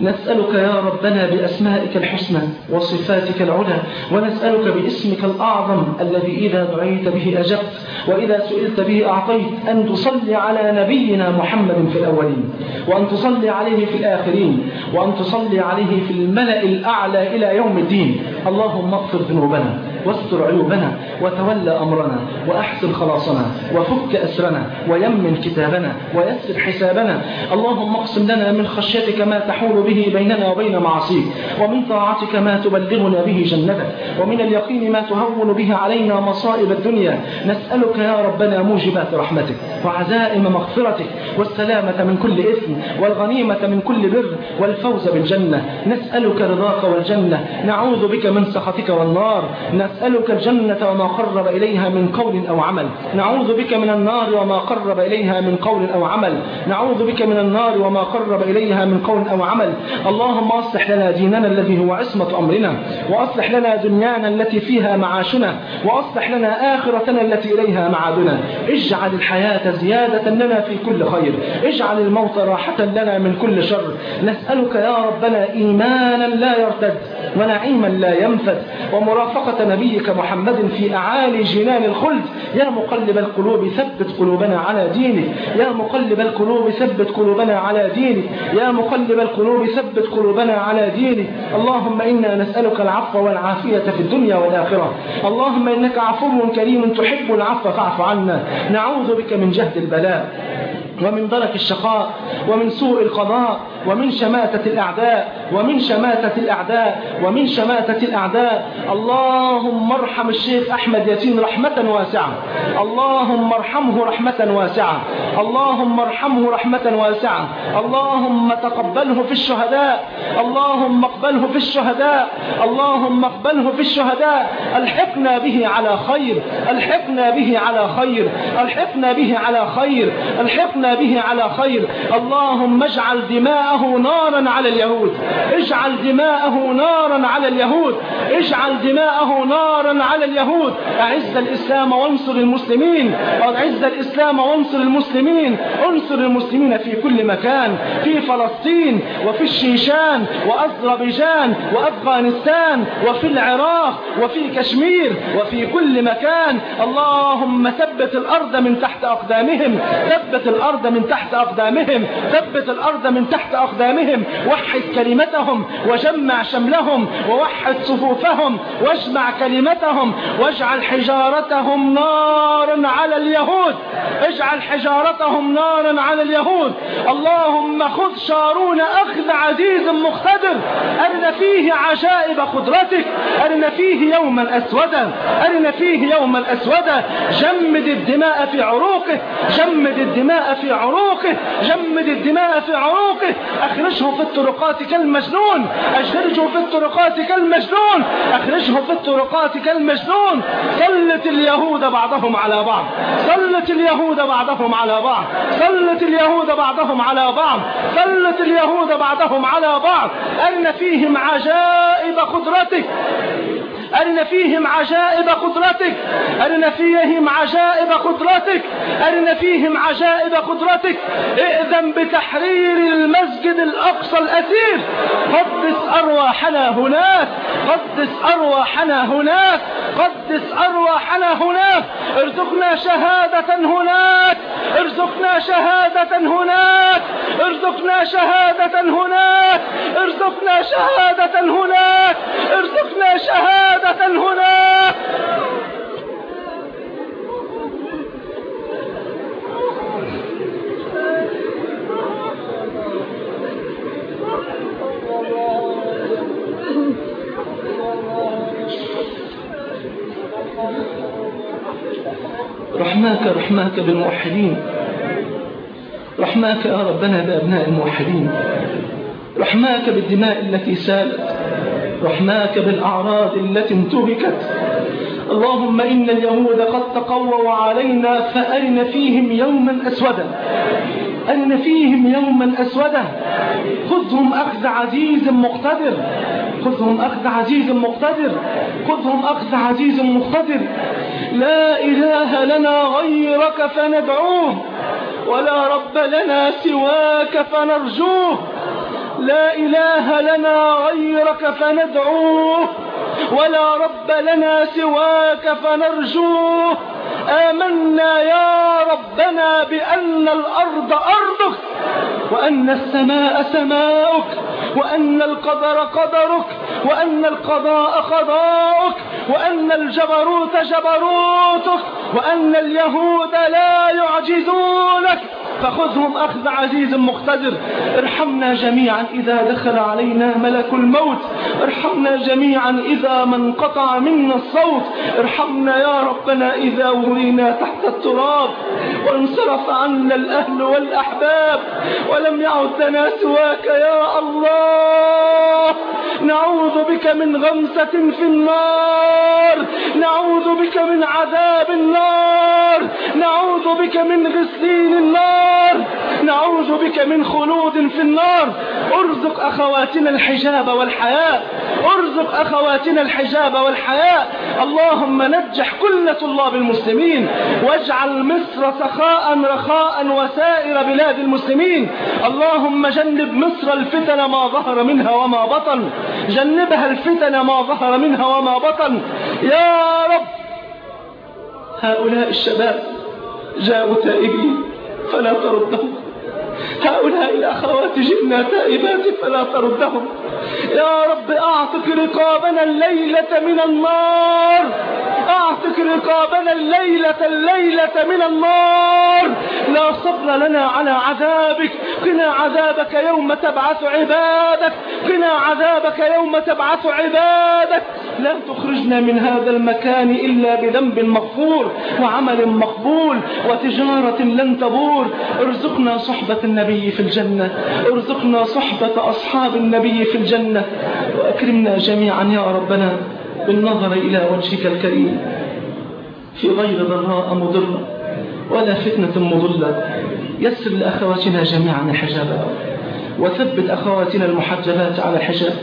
[SPEAKER 2] نسألك يا ربنا بأسمائك الحسنى وصفاتك العلى ونسألك باسمك الأعظم الذي إذا دعيت به أجبت وإذا سئلت به أعطيت أن تصلي على نبينا محمد في الأولين وأن تصلي عليه في الآخرين وأن تصلي عليه في الملأ الأعلى إلى يوم الدين. اللهم اغفر ذنوبنا. واستر عيوبنا وتولى أمرنا وأحسن خلاصنا وفك أسرنا ويمن كتابنا ويسر حسابنا. اللهم اقسم لنا من خشيتك ما تحول به بيننا وبين معصيك ومن طاعتك ما تبلغنا به جنتك ومن اليقين ما تهون به علينا مصائب الدنيا. نسألك يا ربنا موجبات رحمتك وعزائم مغفرتك والسلامة من كل إثم والغنيمة من كل بر والفوز بالجنة. نسألك رضاك والجنة. نعوذ بك من سخطك والنار. نسألك الجنة وما قرب إليها من قول أو عمل. نعوذ بك من النار وما قرب إليها من قول أو عمل. نعوذ بك من النار وما قرب إليها من قول أو عمل. اللهم أصلح لنا ديننا الذي هو عصمة أمرنا وأصلح لنا دنيانا التي فيها معاشنا وأصلح لنا آخرتنا التي إليها معادنا. اجعل الحياة زيادة لنا في كل خير. اجعل الموت راحة لنا من كل شر. نسألك يا ربنا إيمانا لا يرتد ونعيما لا ينفد ومرافقة نبيك محمد في أعالي جنان الخلد. يا مقلب القلوب ثبت قلوبنا على دينك. يا مقلب القلوب ثبت قلوبنا على دينك. يا مقلب القلوب ثبت قلوبنا على دينك. اللهم إنا نسألك العفو والعافية في الدنيا والآخرة. اللهم إنك عفو كريم تحب العفو فاعف عنا. نعوذ بك من جهد البلاء. ومن درك الشقاء ومن سوء القضاء ومن شماتة الأعداء ومن شماتة الأعداء ومن شماتة الأعداء. اللهم ارحم الشيخ أحمد ياسين رحمة واسعة. اللهم ارحمه رحمة واسعة. اللهم ارحمه رحمة واسعة. اللهم تقبله في الشهداء. اللهم اقبله في الشهداء. اللهم اقبله في الشهداء. الحقنا به على خير. الحقنا به على خير. الحقنا به على خير. الحقنا به على خير. اللهم اجعل دماءه نارا على اليهود. اجعل دماءه نارا على اليهود. اجعل دماءه نارا على اليهود. أعز الإسلام وانصر المسلمين. أعز الإسلام وانصر المسلمين. انصر المسلمين في كل مكان. في فلسطين وفي الشيشان وأذربيجان وأفغانستان وفي العراق وفي كشمير وفي كل مكان. اللهم ثبت الأرض من تحت أقدامهم. ثبت الأرض من تحت أقدامهم. ثبت الأرض من تحت أقدامهم. وحد كلمتهم. وجمع شملهم. ووحد صفوفهم. واجمع كلمتهم. واجعل حجارتهم نارا على اليهود. اجعل حجارتهم نارا على اليهود. اللهم خذ شارون أخذ عزيز مقتدر. أرنا فيه عجائب قدرتك. أرنا فيه يوما أسودا. أرنا فيه يوما أسودا. جمد الدماء في عروقه. جمد الدماء في عروقه جمد الدماء في عروقه. أخرجه في الطرقات كالمجنون اخرجه في الطرقات كالمجنون أخرجه في الطرقات كالمجنون. سلت اليهود بعضهم على بعض سلت اليهود بعضهم على بعض سلت اليهود بعضهم على بعض سلت اليهود بعضهم على بعض. أرن فيهم عجائب قدرتك؟ أرن فيهم عجائب قدرتك. أرن فيهم عجائب قدرتك. أرن فيهم عجائب قدرتك. ائذن بتحرير المسجد الأقصى الأثير. قدس أرواحنا هناك. قدس أرواحنا هناك. قدس أرواحنا هناك. ارزقنا شهادة هناك. ارزقنا شهادة هناك. ارزقنا شهادة هناك. ارزقنا شهادة هناك. ارزقنا شهادة هناك رحماك رحماك بالموحدين. رحماك يا ربنا بأبناء الموحدين. رحماك بالدماء التي سالت. رحماك بالأعراض التي انتهكت. اللهم إن اليهود قد تقووا علينا فأرن فيهم يوما أسودا. أرن فيهم يوما أسودا. خذهم أخذ عزيز مقتدر. خذهم أخذ عزيز مقتدر. خذهم أخذ عزيز مقتدر. لا إله لنا غيرك فندعوه ولا رب لنا سواك فنرجوه. لا إله لنا غيرك فندعوه ولا رب لنا سواك فنرجوه. آمنا يا ربنا بأن الأرض أرضك وأن السماء سماؤك وأن القدر قدرك وأن القضاء قضاؤك وأن الجبروت جبروتك وأن اليهود لا يعجزونك. فخذهم أخذ عزيز مقتدر. ارحمنا جميعا إذا دخل علينا ملك الموت. ارحمنا جميعا إذا ما انقطع منا الصوت. ارحمنا يا ربنا إذا ورينا تحت التراب. وانصرف عنا الأهل والأحباب. ولم يعد لنا سواك يا الله. نعوذ بك من غمسة في النار. نعوذ بك من عذاب النار. نعوذ بك من غسلين النار. نعوذ بك من خلود في النار. أرزق أخواتنا الحجاب والحياء. أرزق أخواتنا الحجاب والحياء. اللهم نجح كل طلاب المسلمين. واجعل مصر سخاء رخاء وسائر بلاد المسلمين. اللهم جنب مصر الفتن ما ظهر منها وما بطن. جنبها الفتن ما ظهر منها وما بطن. يا رب. هؤلاء الشباب جاءوا تائبين. فلا تردهم هؤلاء الأخوات جئنا تائبات فلا تردهم. يا رب أعتق رقابنا الليلة من النار. أعتق رقابنا الليلة الليلة من النار. لا صبر لنا على عذابك. قنا عذابك يوم تبعث عبادك. قنا عذابك يوم تبعث عبادك. لا تخرجنا من هذا المكان إلا بذنب مغفور وعمل مقبول وتجارة لن تبور. ارزقنا صحبة النبي في الجنة. ارزقنا صحبة أصحاب النبي في الجنة. وأكرمنا جميعا يا ربنا بالنظر إلى وجهك الكريم. في غير ضراء مضرة ولا فتنة مضلة. يسر لأخواتنا جميعا الحجاب. وثبت أخواتنا المحجبات على الحجاب.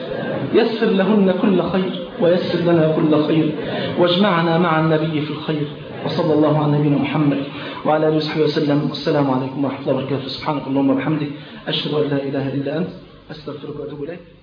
[SPEAKER 2] يسر لهن كل خير ويسر لنا كل خير. واجمعنا مع النبي في الخير. وصلى الله على نبينا محمد وعلى آله وصحبه وسلم. والسلام عليكم ورحمة الله وبركاته. سبحانك اللهم وبحمدك أشهد أن لا إله إلا أنت أستغفرك وأتوب إليك.